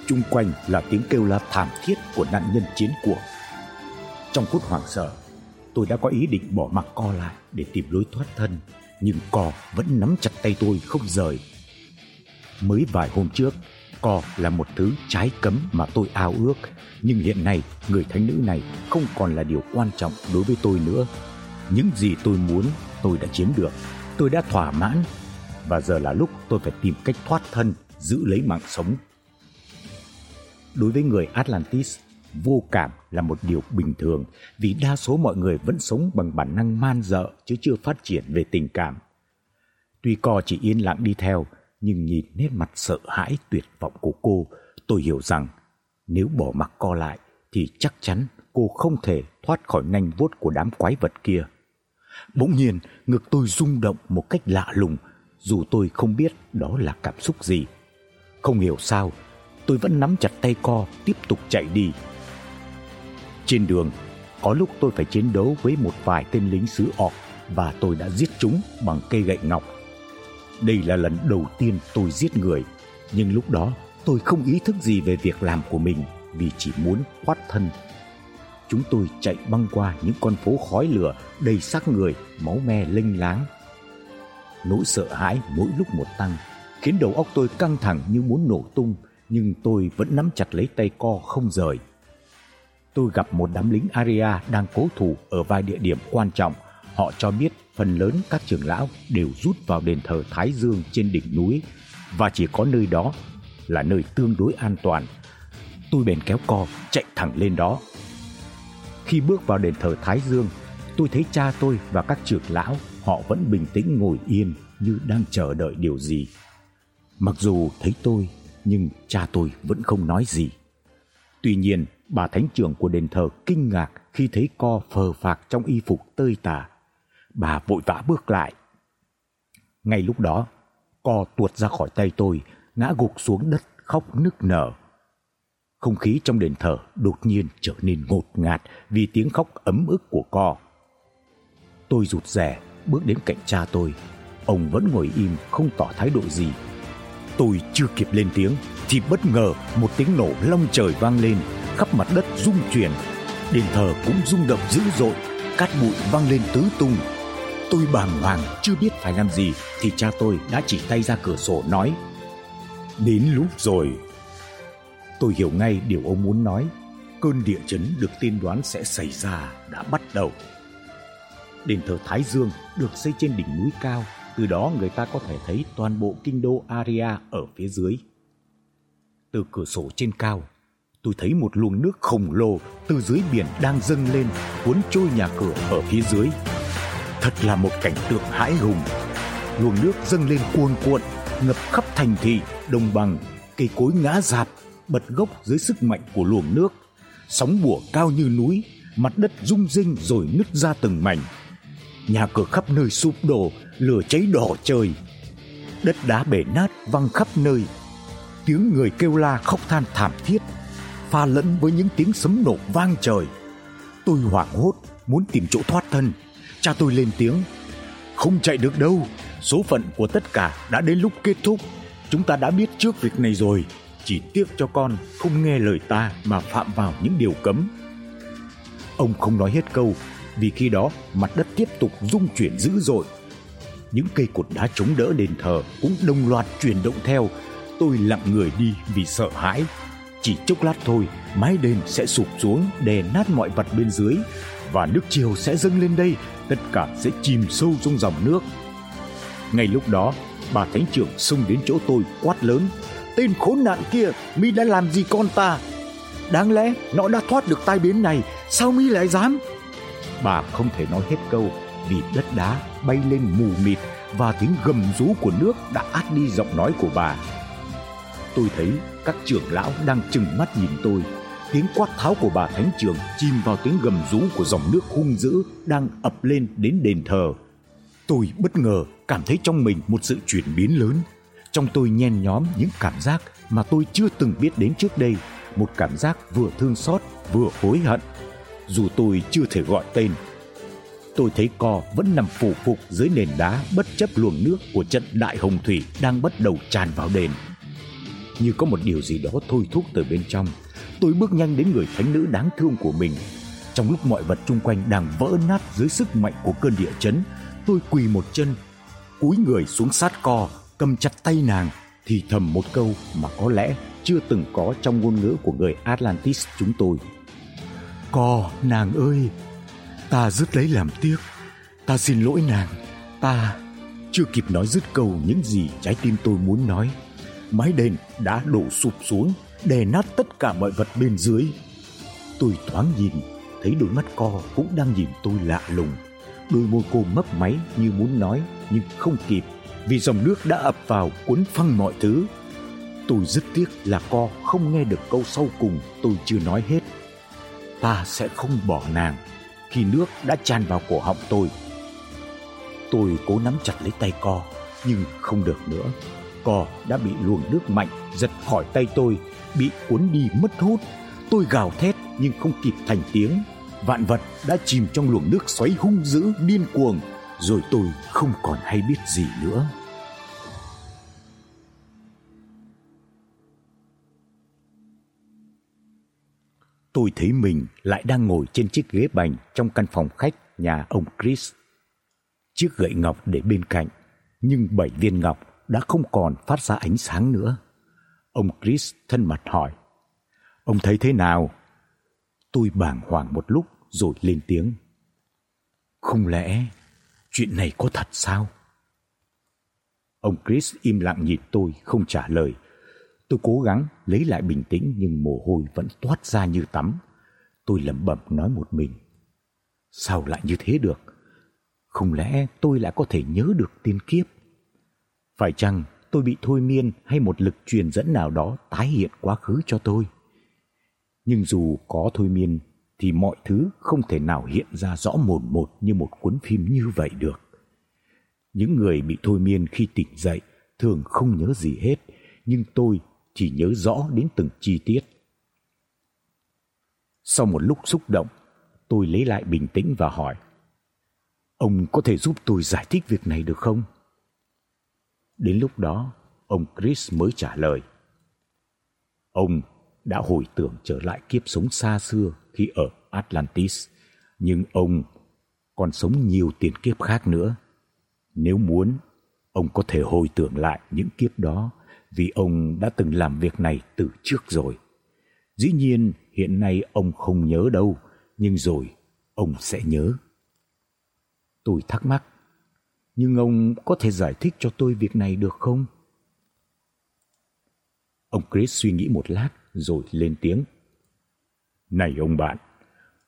Trung quanh là tiếng kêu la thảm thiết của nạn nhân chiến cuộc. Trong phút hoảng sợ, tôi đã có ý định bỏ mặc co lại để tìm lối thoát thân, nhưng co vẫn nắm chặt tay tôi không rời. Mới vài hôm trước, cò là một thứ trái cấm mà tôi ao ước, nhưng hiện nay người thánh nữ này không còn là điều quan trọng đối với tôi nữa. Những gì tôi muốn, tôi đã chiếm được, tôi đã thỏa mãn và giờ là lúc tôi phải tìm cách thoát thân, giữ lấy mạng sống. Đối với người Atlantis, vô cảm là một điều bình thường vì đa số mọi người vẫn sống bằng bản năng man dợ chứ chưa phát triển về tình cảm. Tuy co chỉ yên lặng đi theo, nhưng nhìn nét mặt sợ hãi tuyệt vọng của cô, tôi hiểu rằng nếu bỏ mặc co lại thì chắc chắn cô không thể thoát khỏi nanh vuốt của đám quái vật kia. Bỗng nhiên, ngực tôi rung động một cách lạ lùng, dù tôi không biết đó là cảm xúc gì. Không hiểu sao, tôi vẫn nắm chặt tay co tiếp tục chạy đi. Trên đường, có lúc tôi phải chiến đấu với một vài tên lính xứ Orc và tôi đã giết chúng bằng cây gậy ngọc. Đây là lần đầu tiên tôi giết người, nhưng lúc đó tôi không ý thức gì về việc làm của mình vì chỉ muốn thoát thân. Chúng tôi chạy băng qua những con phố khói lửa đầy xác người, máu me lênh láng. Nỗi sợ hãi mỗi lúc một tăng, khiến đầu óc tôi căng thẳng như muốn nổ tung, nhưng tôi vẫn nắm chặt lấy tay co không rời. Tôi gặp một đám lính Aria đang cố thủ ở vài địa điểm quan trọng. Họ cho biết phần lớn các trưởng lão đều rút vào đền thờ Thái Dương trên đỉnh núi và chỉ có nơi đó là nơi tương đối an toàn. Tôi bèn kéo co chạy thẳng lên đó. Khi bước vào đền thờ Thái Dương, tôi thấy cha tôi và các trưởng lão họ vẫn bình tĩnh ngồi yên như đang chờ đợi điều gì. Mặc dù thấy tôi, nhưng cha tôi vẫn không nói gì. Tuy nhiên, bà thánh trưởng của đền thờ kinh ngạc khi thấy co phờ phạc trong y phục tơi tả. Bà vội vã bước lại. Ngay lúc đó, co tuột ra khỏi tay tôi, ngã gục xuống đất khóc nức nở. Không khí trong đền thờ đột nhiên trở nên ngột ngạt vì tiếng khóc ấm ức của co. Tôi rụt rè bước đến cạnh cha tôi. ông vẫn ngồi im không tỏ thái độ gì. Tôi chưa kịp lên tiếng thì bất ngờ một tiếng nổ long trời vang lên, khắp mặt đất rung chuyển. Đền thờ cũng rung động dữ dội, cát bụi vang lên tứ tung. Tôi bàng hoàng chưa biết phải làm gì thì cha tôi đã chỉ tay ra cửa sổ nói: "Đến lúc rồi." Tôi hiểu ngay điều ông muốn nói. Cơn địa chấn được tiên đoán sẽ xảy ra đã bắt đầu. Đền thờ Thái Dương được xây trên đỉnh núi cao, từ đó người ta có thể thấy toàn bộ kinh đô Aria ở phía dưới. Từ cửa sổ trên cao, tôi thấy một luồng nước khổng lồ từ dưới biển đang dâng lên, cuốn trôi nhà cửa ở phía dưới. Thật là một cảnh tượng hãi hùng. Luồng nước dâng lên cuồn cuộn, ngập khắp thành thị, đồng bằng, cây cối ngã rạp, bật gốc dưới sức mạnh của luồng nước. Sóng bùa cao như núi, mặt đất rung rinh rồi nứt ra từng mảnh. Nhà cửa khắp nơi sụp đổ, lửa cháy đỏ trời. Đất đá bể nát văng khắp nơi. Tiếng người kêu la khóc than thảm thiết, pha lẫn với những tiếng sấm nổ vang trời. Tôi hoảng hốt muốn tìm chỗ thoát thân. Cha tôi lên tiếng: "Không chạy được đâu, số phận của tất cả đã đến lúc kết thúc. Chúng ta đã biết trước việc này rồi, chỉ tiếc cho con không nghe lời ta mà phạm vào những điều cấm." Ông không nói hết câu vì khi đó mặt đất tiếp tục rung chuyển dữ dội. Những cây cột đá chống đỡ đền thờ cũng đồng loạt chuyển động theo. Tôi lặng người đi vì sợ hãi. Chỉ chốc lát thôi, mái đền sẽ sụp xuống đè nát mọi vật bên dưới và nước chiều sẽ dâng lên đây, tất cả sẽ chìm sâu trong dòng nước. Ngay lúc đó, bà thánh trưởng xông đến chỗ tôi quát lớn: "Tên khốn nạn kia, mi đã làm gì con ta? Đáng lẽ nó đã thoát được tai biến này, sao mi lại dám?" Bà không thể nói hết câu vì đất đá bay lên mù mịt và tiếng gầm rú của nước đã át đi giọng nói của bà. Tôi thấy các trưởng lão đang trừng mắt nhìn tôi. Tiếng quát tháo của bà thánh trưởng chìm vào tiếng gầm rú của dòng nước hung dữ đang ập lên đến đền thờ. Tôi bất ngờ cảm thấy trong mình một sự chuyển biến lớn. Trong tôi nhen nhóm những cảm giác mà tôi chưa từng biết đến trước đây, một cảm giác vừa thương xót vừa hối hận dù tôi chưa thể gọi tên. Tôi thấy co vẫn nằm phủ phục dưới nền đá bất chấp luồng nước của trận đại hồng thủy đang bắt đầu tràn vào đền. Như có một điều gì đó thôi thúc từ bên trong, tôi bước nhanh đến người thánh nữ đáng thương của mình. Trong lúc mọi vật xung quanh đang vỡ nát dưới sức mạnh của cơn địa chấn, tôi quỳ một chân, cúi người xuống sát co, cầm chặt tay nàng, thì thầm một câu mà có lẽ chưa từng có trong ngôn ngữ của người Atlantis chúng tôi. Co, nàng ơi, ta rất lấy làm tiếc. Ta xin lỗi nàng. Ta chưa kịp nói dứt câu những gì trái tim tôi muốn nói. Mái đền đã đổ sụp xuống, đè nát tất cả mọi vật bên dưới. Tôi thoáng nhìn, thấy đôi mắt co cũng đang nhìn tôi lạ lùng. Đôi môi cô mấp máy như muốn nói nhưng không kịp vì dòng nước đã ập vào cuốn phăng mọi thứ. Tôi rất tiếc là co không nghe được câu sau cùng tôi chưa nói hết ta sẽ không bỏ nàng khi nước đã tràn vào cổ họng tôi. Tôi cố nắm chặt lấy tay co, nhưng không được nữa. Co đã bị luồng nước mạnh giật khỏi tay tôi, bị cuốn đi mất hút. Tôi gào thét nhưng không kịp thành tiếng. Vạn vật đã chìm trong luồng nước xoáy hung dữ điên cuồng, rồi tôi không còn hay biết gì nữa. tôi thấy mình lại đang ngồi trên chiếc ghế bành trong căn phòng khách nhà ông Chris. Chiếc gậy ngọc để bên cạnh, nhưng bảy viên ngọc đã không còn phát ra ánh sáng nữa. Ông Chris thân mật hỏi: "Ông thấy thế nào?" Tôi bàng hoàng một lúc rồi lên tiếng: "Không lẽ chuyện này có thật sao?" Ông Chris im lặng nhìn tôi, không trả lời Tôi cố gắng lấy lại bình tĩnh nhưng mồ hôi vẫn toát ra như tắm. Tôi lẩm bẩm nói một mình. Sao lại như thế được? Không lẽ tôi lại có thể nhớ được tiên kiếp? Phải chăng tôi bị thôi miên hay một lực truyền dẫn nào đó tái hiện quá khứ cho tôi? Nhưng dù có thôi miên thì mọi thứ không thể nào hiện ra rõ mồn một như một cuốn phim như vậy được. Những người bị thôi miên khi tỉnh dậy thường không nhớ gì hết, nhưng tôi chỉ nhớ rõ đến từng chi tiết. Sau một lúc xúc động, tôi lấy lại bình tĩnh và hỏi: "Ông có thể giúp tôi giải thích việc này được không?" Đến lúc đó, ông Chris mới trả lời. Ông đã hồi tưởng trở lại kiếp sống xa xưa khi ở Atlantis, nhưng ông còn sống nhiều tiền kiếp khác nữa. Nếu muốn, ông có thể hồi tưởng lại những kiếp đó vì ông đã từng làm việc này từ trước rồi. Dĩ nhiên, hiện nay ông không nhớ đâu, nhưng rồi ông sẽ nhớ. Tôi thắc mắc, nhưng ông có thể giải thích cho tôi việc này được không? Ông Chris suy nghĩ một lát rồi lên tiếng. Này ông bạn,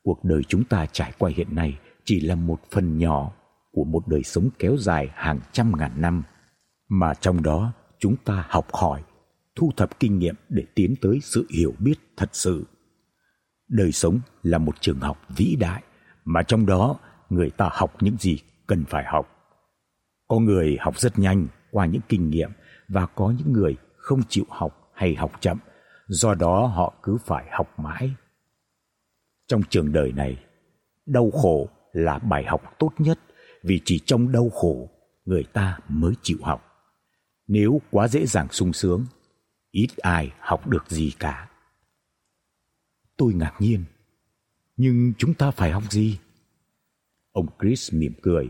cuộc đời chúng ta trải qua hiện nay chỉ là một phần nhỏ của một đời sống kéo dài hàng trăm ngàn năm mà trong đó chúng ta học hỏi, thu thập kinh nghiệm để tiến tới sự hiểu biết thật sự. Đời sống là một trường học vĩ đại mà trong đó người ta học những gì cần phải học. Có người học rất nhanh qua những kinh nghiệm và có những người không chịu học hay học chậm, do đó họ cứ phải học mãi. Trong trường đời này, đau khổ là bài học tốt nhất vì chỉ trong đau khổ người ta mới chịu học. Nếu quá dễ dàng sung sướng, ít ai học được gì cả. Tôi ngạc nhiên, nhưng chúng ta phải học gì? Ông Chris mỉm cười.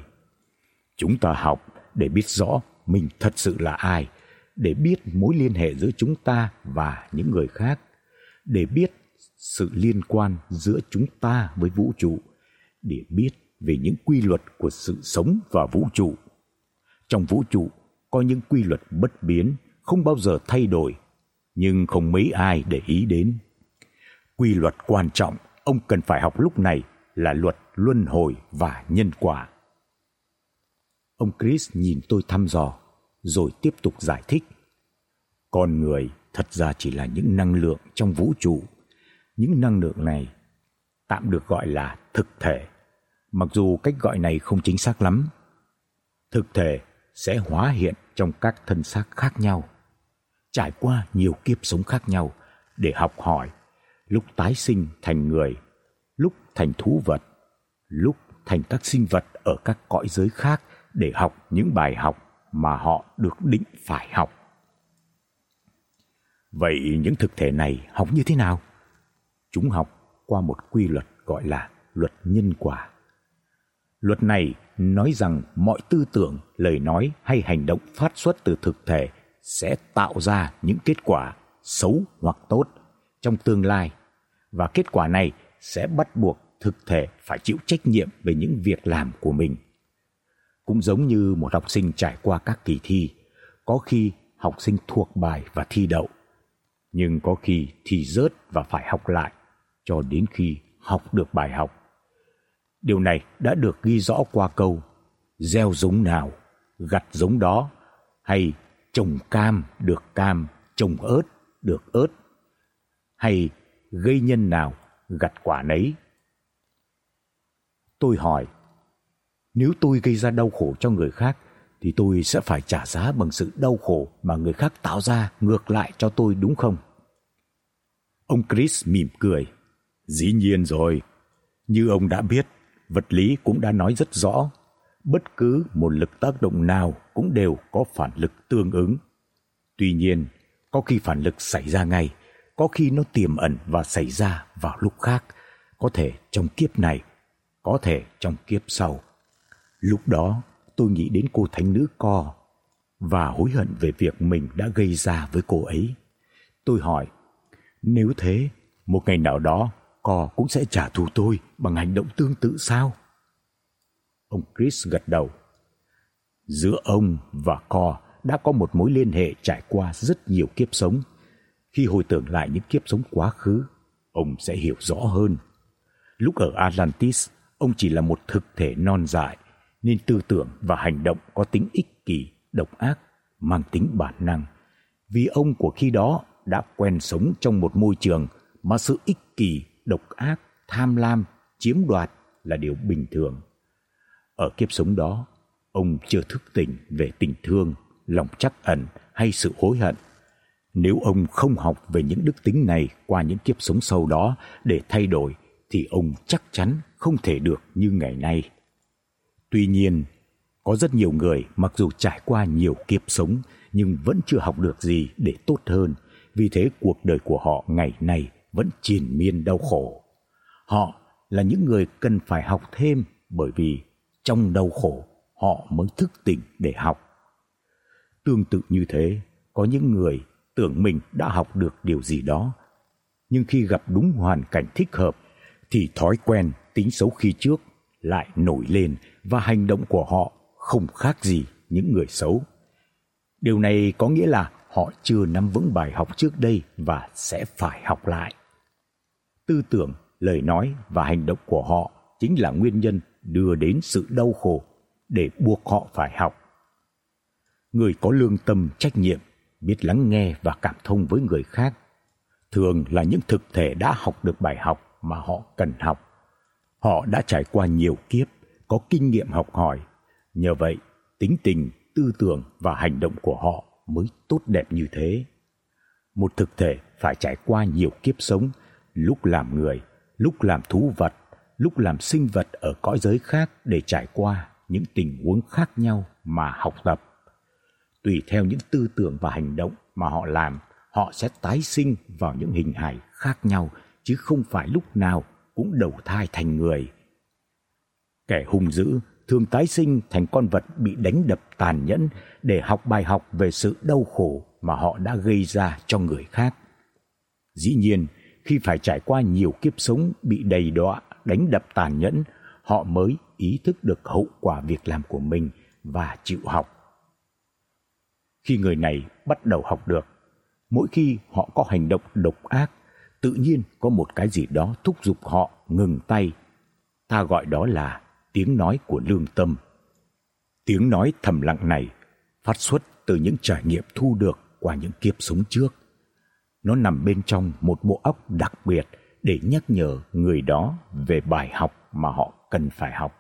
Chúng ta học để biết rõ mình thật sự là ai, để biết mối liên hệ giữa chúng ta và những người khác, để biết sự liên quan giữa chúng ta với vũ trụ, để biết về những quy luật của sự sống và vũ trụ. Trong vũ trụ có những quy luật bất biến, không bao giờ thay đổi, nhưng không mấy ai để ý đến. Quy luật quan trọng ông cần phải học lúc này là luật luân hồi và nhân quả. Ông Chris nhìn tôi thăm dò rồi tiếp tục giải thích. Con người thật ra chỉ là những năng lượng trong vũ trụ. Những năng lượng này tạm được gọi là thực thể. Mặc dù cách gọi này không chính xác lắm. Thực thể sẽ hóa hiện trong các thân xác khác nhau, trải qua nhiều kiếp sống khác nhau để học hỏi, lúc tái sinh thành người, lúc thành thú vật, lúc thành các sinh vật ở các cõi giới khác để học những bài học mà họ được định phải học. Vậy những thực thể này học như thế nào? Chúng học qua một quy luật gọi là luật nhân quả. Luật này nói rằng mọi tư tưởng, lời nói hay hành động phát xuất từ thực thể sẽ tạo ra những kết quả xấu hoặc tốt trong tương lai và kết quả này sẽ bắt buộc thực thể phải chịu trách nhiệm về những việc làm của mình. Cũng giống như một học sinh trải qua các kỳ thi, có khi học sinh thuộc bài và thi đậu, nhưng có khi thi rớt và phải học lại cho đến khi học được bài học. Điều này đã được ghi rõ qua câu gieo giống nào, gặt giống đó hay trồng cam được cam, trồng ớt được ớt hay gây nhân nào gặt quả nấy. Tôi hỏi, nếu tôi gây ra đau khổ cho người khác thì tôi sẽ phải trả giá bằng sự đau khổ mà người khác tạo ra ngược lại cho tôi đúng không? Ông Chris mỉm cười. Dĩ nhiên rồi. Như ông đã biết, vật lý cũng đã nói rất rõ, bất cứ một lực tác động nào cũng đều có phản lực tương ứng. Tuy nhiên, có khi phản lực xảy ra ngay, có khi nó tiềm ẩn và xảy ra vào lúc khác, có thể trong kiếp này, có thể trong kiếp sau. Lúc đó, tôi nghĩ đến cô thánh nữ Co và hối hận về việc mình đã gây ra với cô ấy. Tôi hỏi, nếu thế, một ngày nào đó Co cũng sẽ trả thù tôi bằng hành động tương tự sao? Ông Chris gật đầu. Giữa ông và Co đã có một mối liên hệ trải qua rất nhiều kiếp sống. Khi hồi tưởng lại những kiếp sống quá khứ, ông sẽ hiểu rõ hơn. Lúc ở Atlantis, ông chỉ là một thực thể non dại, nên tư tưởng và hành động có tính ích kỷ, độc ác, mang tính bản năng. Vì ông của khi đó đã quen sống trong một môi trường mà sự ích kỷ, độc ác, tham lam, chiếm đoạt là điều bình thường. Ở kiếp sống đó, ông chưa thức tỉnh về tình thương, lòng trắc ẩn hay sự hối hận. Nếu ông không học về những đức tính này qua những kiếp sống sau đó để thay đổi thì ông chắc chắn không thể được như ngày nay. Tuy nhiên, Có rất nhiều người mặc dù trải qua nhiều kiếp sống nhưng vẫn chưa học được gì để tốt hơn, vì thế cuộc đời của họ ngày nay vẫn triền miên đau khổ. Họ là những người cần phải học thêm bởi vì trong đau khổ họ mới thức tỉnh để học. Tương tự như thế, có những người tưởng mình đã học được điều gì đó, nhưng khi gặp đúng hoàn cảnh thích hợp thì thói quen tính xấu khi trước lại nổi lên và hành động của họ không khác gì những người xấu. Điều này có nghĩa là họ chưa nắm vững bài học trước đây và sẽ phải học lại. Tư tưởng, lời nói và hành động của họ chính là nguyên nhân đưa đến sự đau khổ để buộc họ phải học. Người có lương tâm trách nhiệm, biết lắng nghe và cảm thông với người khác, thường là những thực thể đã học được bài học mà họ cần học. Họ đã trải qua nhiều kiếp, có kinh nghiệm học hỏi, nhờ vậy tính tình, tư tưởng và hành động của họ mới tốt đẹp như thế. Một thực thể phải trải qua nhiều kiếp sống, lúc làm người, lúc làm thú vật, lúc làm sinh vật ở cõi giới khác để trải qua những tình huống khác nhau mà học tập. Tùy theo những tư tưởng và hành động mà họ làm, họ sẽ tái sinh vào những hình hài khác nhau chứ không phải lúc nào cũng đầu thai thành người. Kẻ hung dữ thường tái sinh thành con vật bị đánh đập tàn nhẫn để học bài học về sự đau khổ mà họ đã gây ra cho người khác. Dĩ nhiên, khi phải trải qua nhiều kiếp sống bị đầy đọa, đánh đập tàn nhẫn, họ mới ý thức được hậu quả việc làm của mình và chịu học. Khi người này bắt đầu học được, mỗi khi họ có hành động độc ác, tự nhiên có một cái gì đó thúc giục họ ngừng tay. Ta gọi đó là tiếng nói của lương tâm. Tiếng nói thầm lặng này phát xuất từ những trải nghiệm thu được qua những kiếp sống trước. Nó nằm bên trong một bộ óc đặc biệt để nhắc nhở người đó về bài học mà họ cần phải học.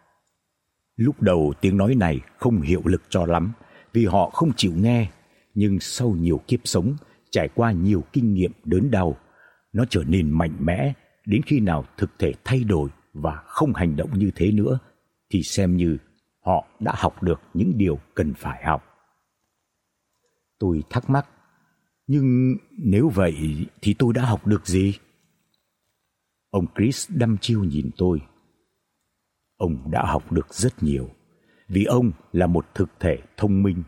Lúc đầu tiếng nói này không hiệu lực cho lắm vì họ không chịu nghe, nhưng sau nhiều kiếp sống, trải qua nhiều kinh nghiệm đớn đau, nó trở nên mạnh mẽ đến khi nào thực thể thay đổi và không hành động như thế nữa thì xem như họ đã học được những điều cần phải học. Tôi thắc mắc, nhưng nếu vậy thì tôi đã học được gì? Ông Chris đăm chiêu nhìn tôi. Ông đã học được rất nhiều, vì ông là một thực thể thông minh,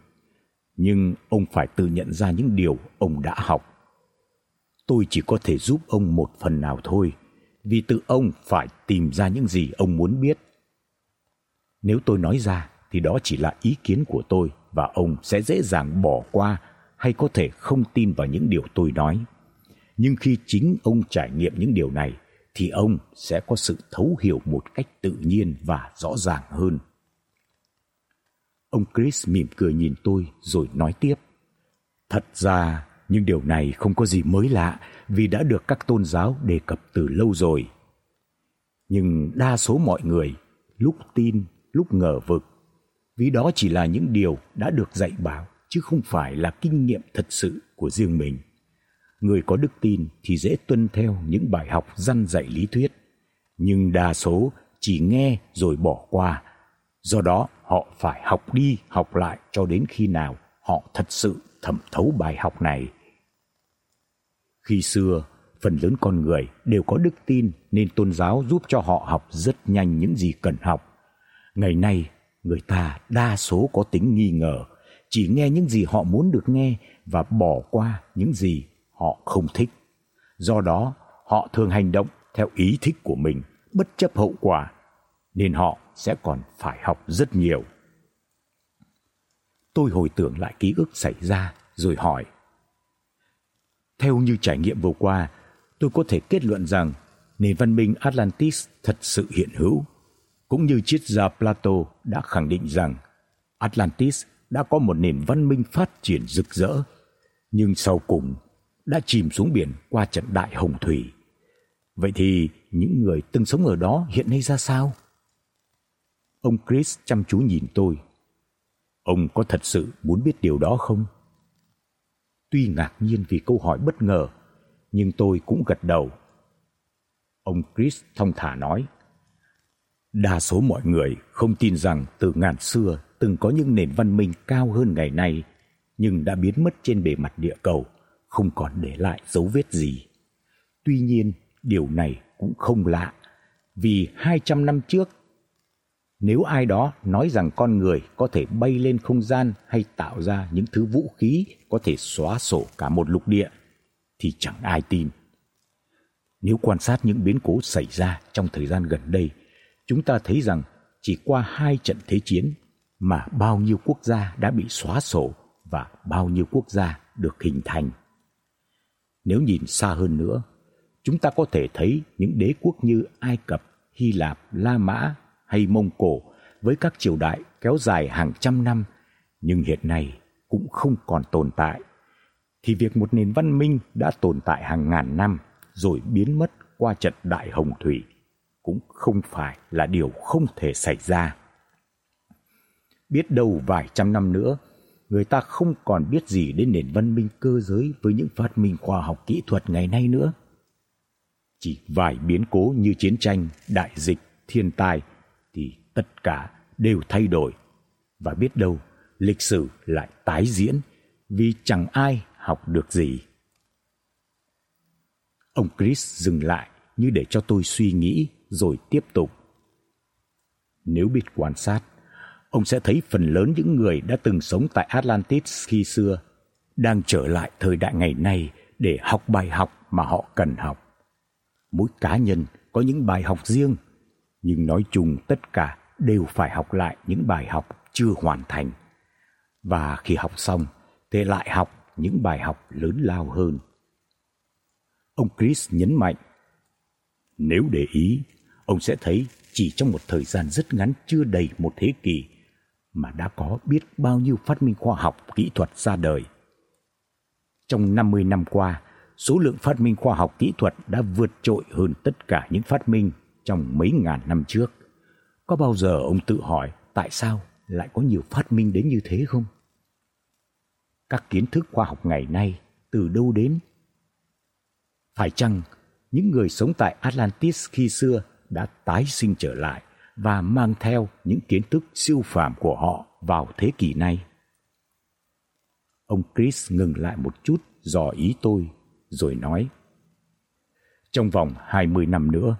nhưng ông phải tự nhận ra những điều ông đã học. Tôi chỉ có thể giúp ông một phần nào thôi, vì tự ông phải tìm ra những gì ông muốn biết nếu tôi nói ra thì đó chỉ là ý kiến của tôi và ông sẽ dễ dàng bỏ qua hay có thể không tin vào những điều tôi nói. Nhưng khi chính ông trải nghiệm những điều này thì ông sẽ có sự thấu hiểu một cách tự nhiên và rõ ràng hơn. Ông Chris mỉm cười nhìn tôi rồi nói tiếp: "Thật ra, nhưng điều này không có gì mới lạ vì đã được các tôn giáo đề cập từ lâu rồi. Nhưng đa số mọi người lúc tin lúc ngờ vực, vì đó chỉ là những điều đã được dạy bảo chứ không phải là kinh nghiệm thật sự của riêng mình. Người có đức tin thì dễ tuân theo những bài học răn dạy lý thuyết, nhưng đa số chỉ nghe rồi bỏ qua. Do đó, họ phải học đi, học lại cho đến khi nào họ thật sự thẩm thấu bài học này. Khi xưa, phần lớn con người đều có đức tin nên tôn giáo giúp cho họ học rất nhanh những gì cần học. Ngày nay, người ta đa số có tính nghi ngờ, chỉ nghe những gì họ muốn được nghe và bỏ qua những gì họ không thích. Do đó, họ thường hành động theo ý thích của mình, bất chấp hậu quả, nên họ sẽ còn phải học rất nhiều. Tôi hồi tưởng lại ký ức xảy ra rồi hỏi: theo như trải nghiệm vừa qua, tôi có thể kết luận rằng nền văn minh Atlantis thật sự hiện hữu cũng như triết gia Plato đã khẳng định rằng Atlantis đã có một nền văn minh phát triển rực rỡ, nhưng sau cùng đã chìm xuống biển qua trận đại hồng thủy. Vậy thì những người từng sống ở đó hiện nay ra sao? Ông Chris chăm chú nhìn tôi. Ông có thật sự muốn biết điều đó không? Tuy ngạc nhiên vì câu hỏi bất ngờ, nhưng tôi cũng gật đầu. Ông Chris thông thả nói: Đa số mọi người không tin rằng từ ngàn xưa từng có những nền văn minh cao hơn ngày nay nhưng đã biến mất trên bề mặt địa cầu, không còn để lại dấu vết gì. Tuy nhiên, điều này cũng không lạ, vì 200 năm trước nếu ai đó nói rằng con người có thể bay lên không gian hay tạo ra những thứ vũ khí có thể xóa sổ cả một lục địa thì chẳng ai tin. Nếu quan sát những biến cố xảy ra trong thời gian gần đây, chúng ta thấy rằng chỉ qua hai trận thế chiến mà bao nhiêu quốc gia đã bị xóa sổ và bao nhiêu quốc gia được hình thành. Nếu nhìn xa hơn nữa, chúng ta có thể thấy những đế quốc như Ai Cập, Hy Lạp, La Mã hay Mông Cổ với các triều đại kéo dài hàng trăm năm nhưng hiện nay cũng không còn tồn tại thì việc một nền văn minh đã tồn tại hàng ngàn năm rồi biến mất qua trận đại hồng thủy cũng không phải là điều không thể xảy ra. Biết đâu vài trăm năm nữa, người ta không còn biết gì đến nền văn minh cơ giới với những phát minh khoa học kỹ thuật ngày nay nữa. Chỉ vài biến cố như chiến tranh, đại dịch, thiên tai tất cả đều thay đổi và biết đâu lịch sử lại tái diễn vì chẳng ai học được gì. Ông Chris dừng lại như để cho tôi suy nghĩ rồi tiếp tục. Nếu biết quan sát, ông sẽ thấy phần lớn những người đã từng sống tại Atlantis khi xưa đang trở lại thời đại ngày nay để học bài học mà họ cần học. Mỗi cá nhân có những bài học riêng, nhưng nói chung tất cả đều phải học lại những bài học chưa hoàn thành. Và khi học xong thì lại học những bài học lớn lao hơn. Ông Chris nhấn mạnh, nếu để ý, ông sẽ thấy chỉ trong một thời gian rất ngắn chưa đầy một thế kỷ mà đã có biết bao nhiêu phát minh khoa học kỹ thuật ra đời. Trong 50 năm qua, số lượng phát minh khoa học kỹ thuật đã vượt trội hơn tất cả những phát minh trong mấy ngàn năm trước. Có bao giờ ông tự hỏi tại sao lại có nhiều phát minh đến như thế không? Các kiến thức khoa học ngày nay từ đâu đến? Phải chăng những người sống tại Atlantis khi xưa đã tái sinh trở lại và mang theo những kiến thức siêu phàm của họ vào thế kỷ này? Ông Chris ngừng lại một chút dò ý tôi rồi nói: Trong vòng 20 năm nữa,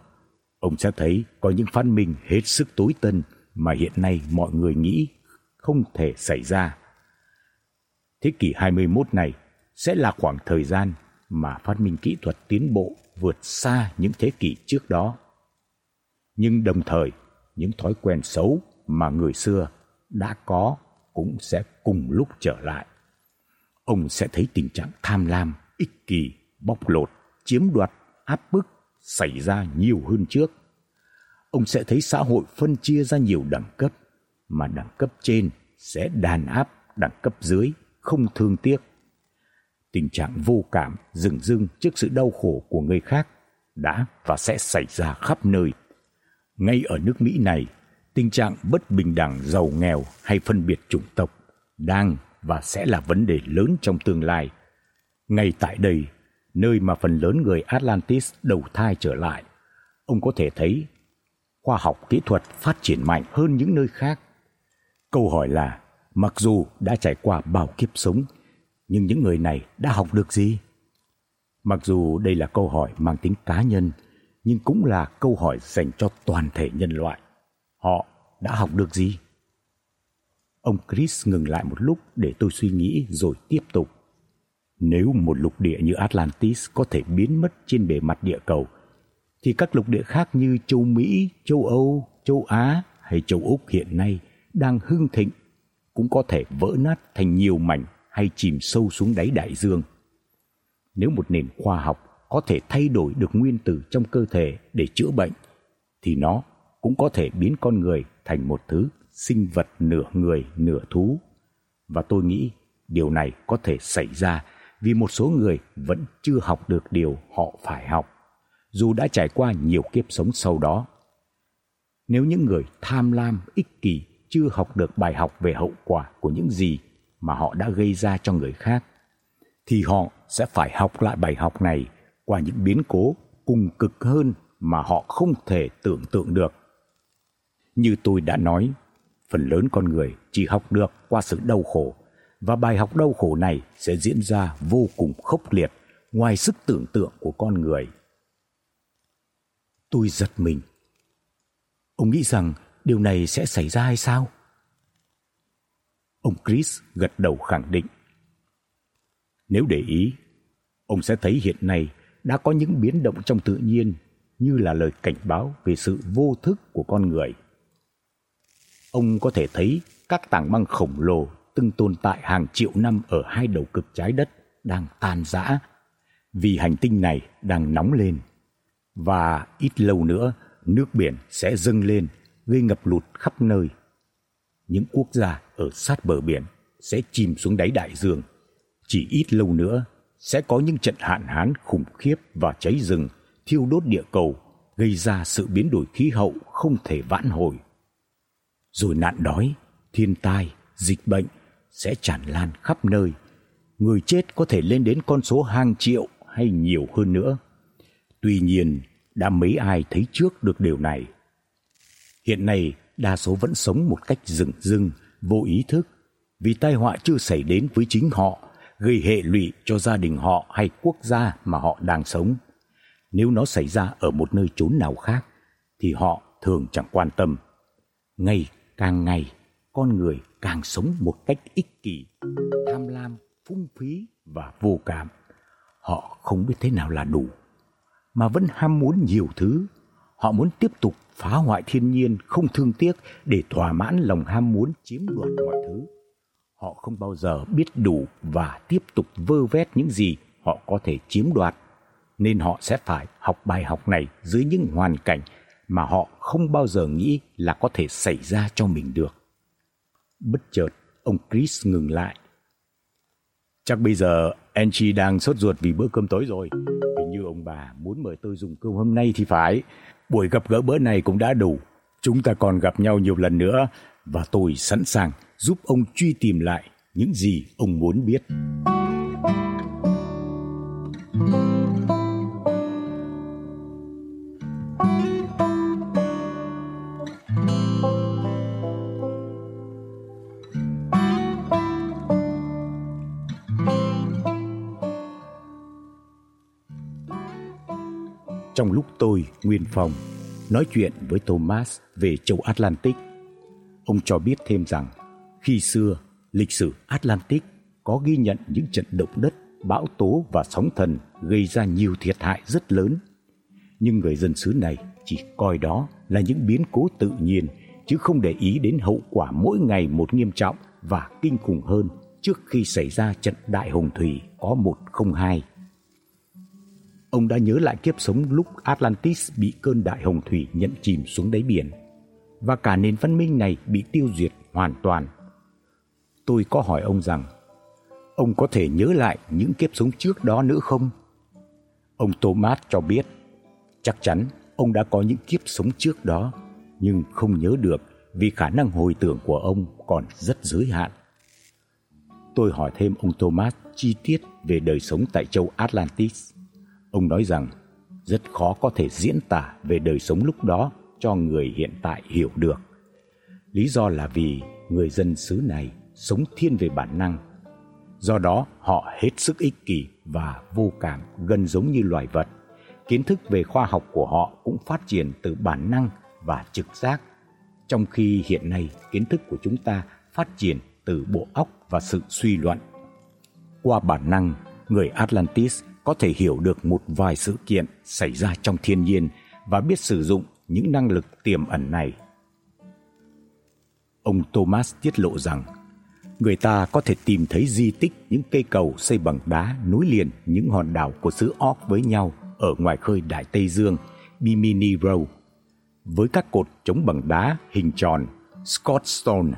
ông sẽ thấy có những phát minh hết sức tối tân mà hiện nay mọi người nghĩ không thể xảy ra. Thế kỷ 21 này sẽ là khoảng thời gian mà phát minh kỹ thuật tiến bộ vượt xa những thế kỷ trước đó. Nhưng đồng thời, những thói quen xấu mà người xưa đã có cũng sẽ cùng lúc trở lại. Ông sẽ thấy tình trạng tham lam, ích kỷ, bóc lột, chiếm đoạt, áp bức xảy ra nhiều hơn trước. Ông sẽ thấy xã hội phân chia ra nhiều đẳng cấp, mà đẳng cấp trên sẽ đàn áp đẳng cấp dưới không thương tiếc. Tình trạng vô cảm, dừng dưng trước sự đau khổ của người khác đã và sẽ xảy ra khắp nơi. Ngay ở nước Mỹ này, tình trạng bất bình đẳng giàu nghèo hay phân biệt chủng tộc đang và sẽ là vấn đề lớn trong tương lai. Ngay tại đây, nơi mà phần lớn người Atlantis đầu thai trở lại, ông có thể thấy khoa học kỹ thuật phát triển mạnh hơn những nơi khác. Câu hỏi là, mặc dù đã trải qua bao kiếp sống, nhưng những người này đã học được gì? Mặc dù đây là câu hỏi mang tính cá nhân, nhưng cũng là câu hỏi dành cho toàn thể nhân loại. Họ đã học được gì? Ông Chris ngừng lại một lúc để tôi suy nghĩ rồi tiếp tục. Nếu một lục địa như Atlantis có thể biến mất trên bề mặt địa cầu, thì các lục địa khác như châu Mỹ, châu Âu, châu Á hay châu Úc hiện nay đang hưng thịnh cũng có thể vỡ nát thành nhiều mảnh hay chìm sâu xuống đáy đại dương. Nếu một nền khoa học có thể thay đổi được nguyên tử trong cơ thể để chữa bệnh thì nó cũng có thể biến con người thành một thứ sinh vật nửa người nửa thú. Và tôi nghĩ điều này có thể xảy ra vì một số người vẫn chưa học được điều họ phải học, dù đã trải qua nhiều kiếp sống sau đó. Nếu những người tham lam, ích kỷ chưa học được bài học về hậu quả của những gì mà họ đã gây ra cho người khác thì họ sẽ phải học lại bài học này qua những biến cố cùng cực hơn mà họ không thể tưởng tượng được. Như tôi đã nói, phần lớn con người chỉ học được qua sự đau khổ và bài học đau khổ này sẽ diễn ra vô cùng khốc liệt ngoài sức tưởng tượng của con người. Tôi giật mình. Ông nghĩ rằng điều này sẽ xảy ra hay sao? Ông Chris gật đầu khẳng định. Nếu để ý, ông sẽ thấy hiện nay đã có những biến động trong tự nhiên như là lời cảnh báo về sự vô thức của con người. Ông có thể thấy các tảng băng khổng lồ từng tồn tại hàng triệu năm ở hai đầu cực trái đất đang tan rã vì hành tinh này đang nóng lên và ít lâu nữa nước biển sẽ dâng lên gây ngập lụt khắp nơi. Những quốc gia ở sát bờ biển sẽ chìm xuống đáy đại dương. Chỉ ít lâu nữa sẽ có những trận hạn hán khủng khiếp và cháy rừng thiêu đốt địa cầu, gây ra sự biến đổi khí hậu không thể vãn hồi. Rồi nạn đói, thiên tai, dịch bệnh sẽ tràn lan khắp nơi. Người chết có thể lên đến con số hàng triệu hay nhiều hơn nữa. Tuy nhiên, đã mấy ai thấy trước được điều này. Hiện nay, đa số vẫn sống một cách rừng rưng, vô ý thức, vì tai họa chưa xảy đến với chính họ, gây hệ lụy cho gia đình họ hay quốc gia mà họ đang sống. Nếu nó xảy ra ở một nơi chốn nào khác thì họ thường chẳng quan tâm. Ngày càng ngày, con người càng sống một cách ích kỷ, tham lam, phung phí và vô cảm. Họ không biết thế nào là đủ, mà vẫn ham muốn nhiều thứ. Họ muốn tiếp tục phá hoại thiên nhiên không thương tiếc để thỏa mãn lòng ham muốn chiếm đoạt mọi thứ. Họ không bao giờ biết đủ và tiếp tục vơ vét những gì họ có thể chiếm đoạt, nên họ sẽ phải học bài học này dưới những hoàn cảnh mà họ không bao giờ nghĩ là có thể xảy ra cho mình được. Bất chợt, ông Chris ngừng lại. Chắc bây giờ Angie đang sốt ruột vì bữa cơm tối rồi. Hình như ông bà muốn mời tôi dùng cơm hôm nay thì phải. Buổi gặp gỡ bữa này cũng đã đủ. Chúng ta còn gặp nhau nhiều lần nữa và tôi sẵn sàng giúp ông truy tìm lại những gì ông muốn biết. Trong lúc tôi, Nguyên phòng nói chuyện với Thomas về châu Atlantic, ông cho biết thêm rằng khi xưa lịch sử Atlantic có ghi nhận những trận động đất, bão tố và sóng thần gây ra nhiều thiệt hại rất lớn. Nhưng người dân xứ này chỉ coi đó là những biến cố tự nhiên chứ không để ý đến hậu quả mỗi ngày một nghiêm trọng và kinh khủng hơn trước khi xảy ra trận đại hồng thủy có 102 ông đã nhớ lại kiếp sống lúc Atlantis bị cơn đại hồng thủy nhận chìm xuống đáy biển và cả nền văn minh này bị tiêu diệt hoàn toàn. Tôi có hỏi ông rằng, ông có thể nhớ lại những kiếp sống trước đó nữa không? Ông Thomas cho biết, chắc chắn ông đã có những kiếp sống trước đó, nhưng không nhớ được vì khả năng hồi tưởng của ông còn rất giới hạn. Tôi hỏi thêm ông Thomas chi tiết về đời sống tại châu Atlantis. Ông nói rằng rất khó có thể diễn tả về đời sống lúc đó cho người hiện tại hiểu được. Lý do là vì người dân xứ này sống thiên về bản năng. Do đó, họ hết sức ích kỷ và vô cảm gần giống như loài vật. Kiến thức về khoa học của họ cũng phát triển từ bản năng và trực giác, trong khi hiện nay kiến thức của chúng ta phát triển từ bộ óc và sự suy luận. Qua bản năng, người Atlantis có thể hiểu được một vài sự kiện xảy ra trong thiên nhiên và biết sử dụng những năng lực tiềm ẩn này. Ông Thomas tiết lộ rằng người ta có thể tìm thấy di tích những cây cầu xây bằng đá nối liền những hòn đảo của xứ Orc với nhau ở ngoài khơi Đại Tây Dương, Bimini Row, với các cột chống bằng đá hình tròn Scott Stone.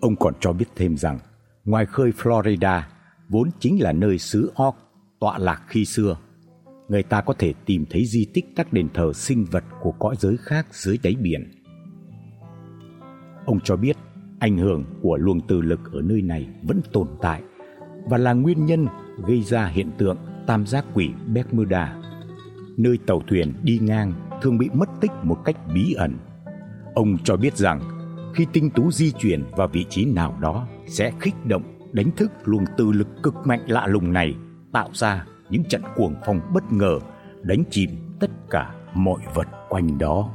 Ông còn cho biết thêm rằng ngoài khơi Florida vốn chính là nơi xứ Orc tọa lạc khi xưa, người ta có thể tìm thấy di tích các đền thờ sinh vật của cõi giới khác dưới đáy biển. Ông cho biết ảnh hưởng của luồng từ lực ở nơi này vẫn tồn tại và là nguyên nhân gây ra hiện tượng tam giác quỷ Bermuda, nơi tàu thuyền đi ngang thường bị mất tích một cách bí ẩn. Ông cho biết rằng khi tinh tú di chuyển vào vị trí nào đó sẽ kích động đánh thức luồng từ lực cực mạnh lạ lùng này, tạo ra những trận cuồng phong bất ngờ, đánh chìm tất cả mọi vật quanh đó.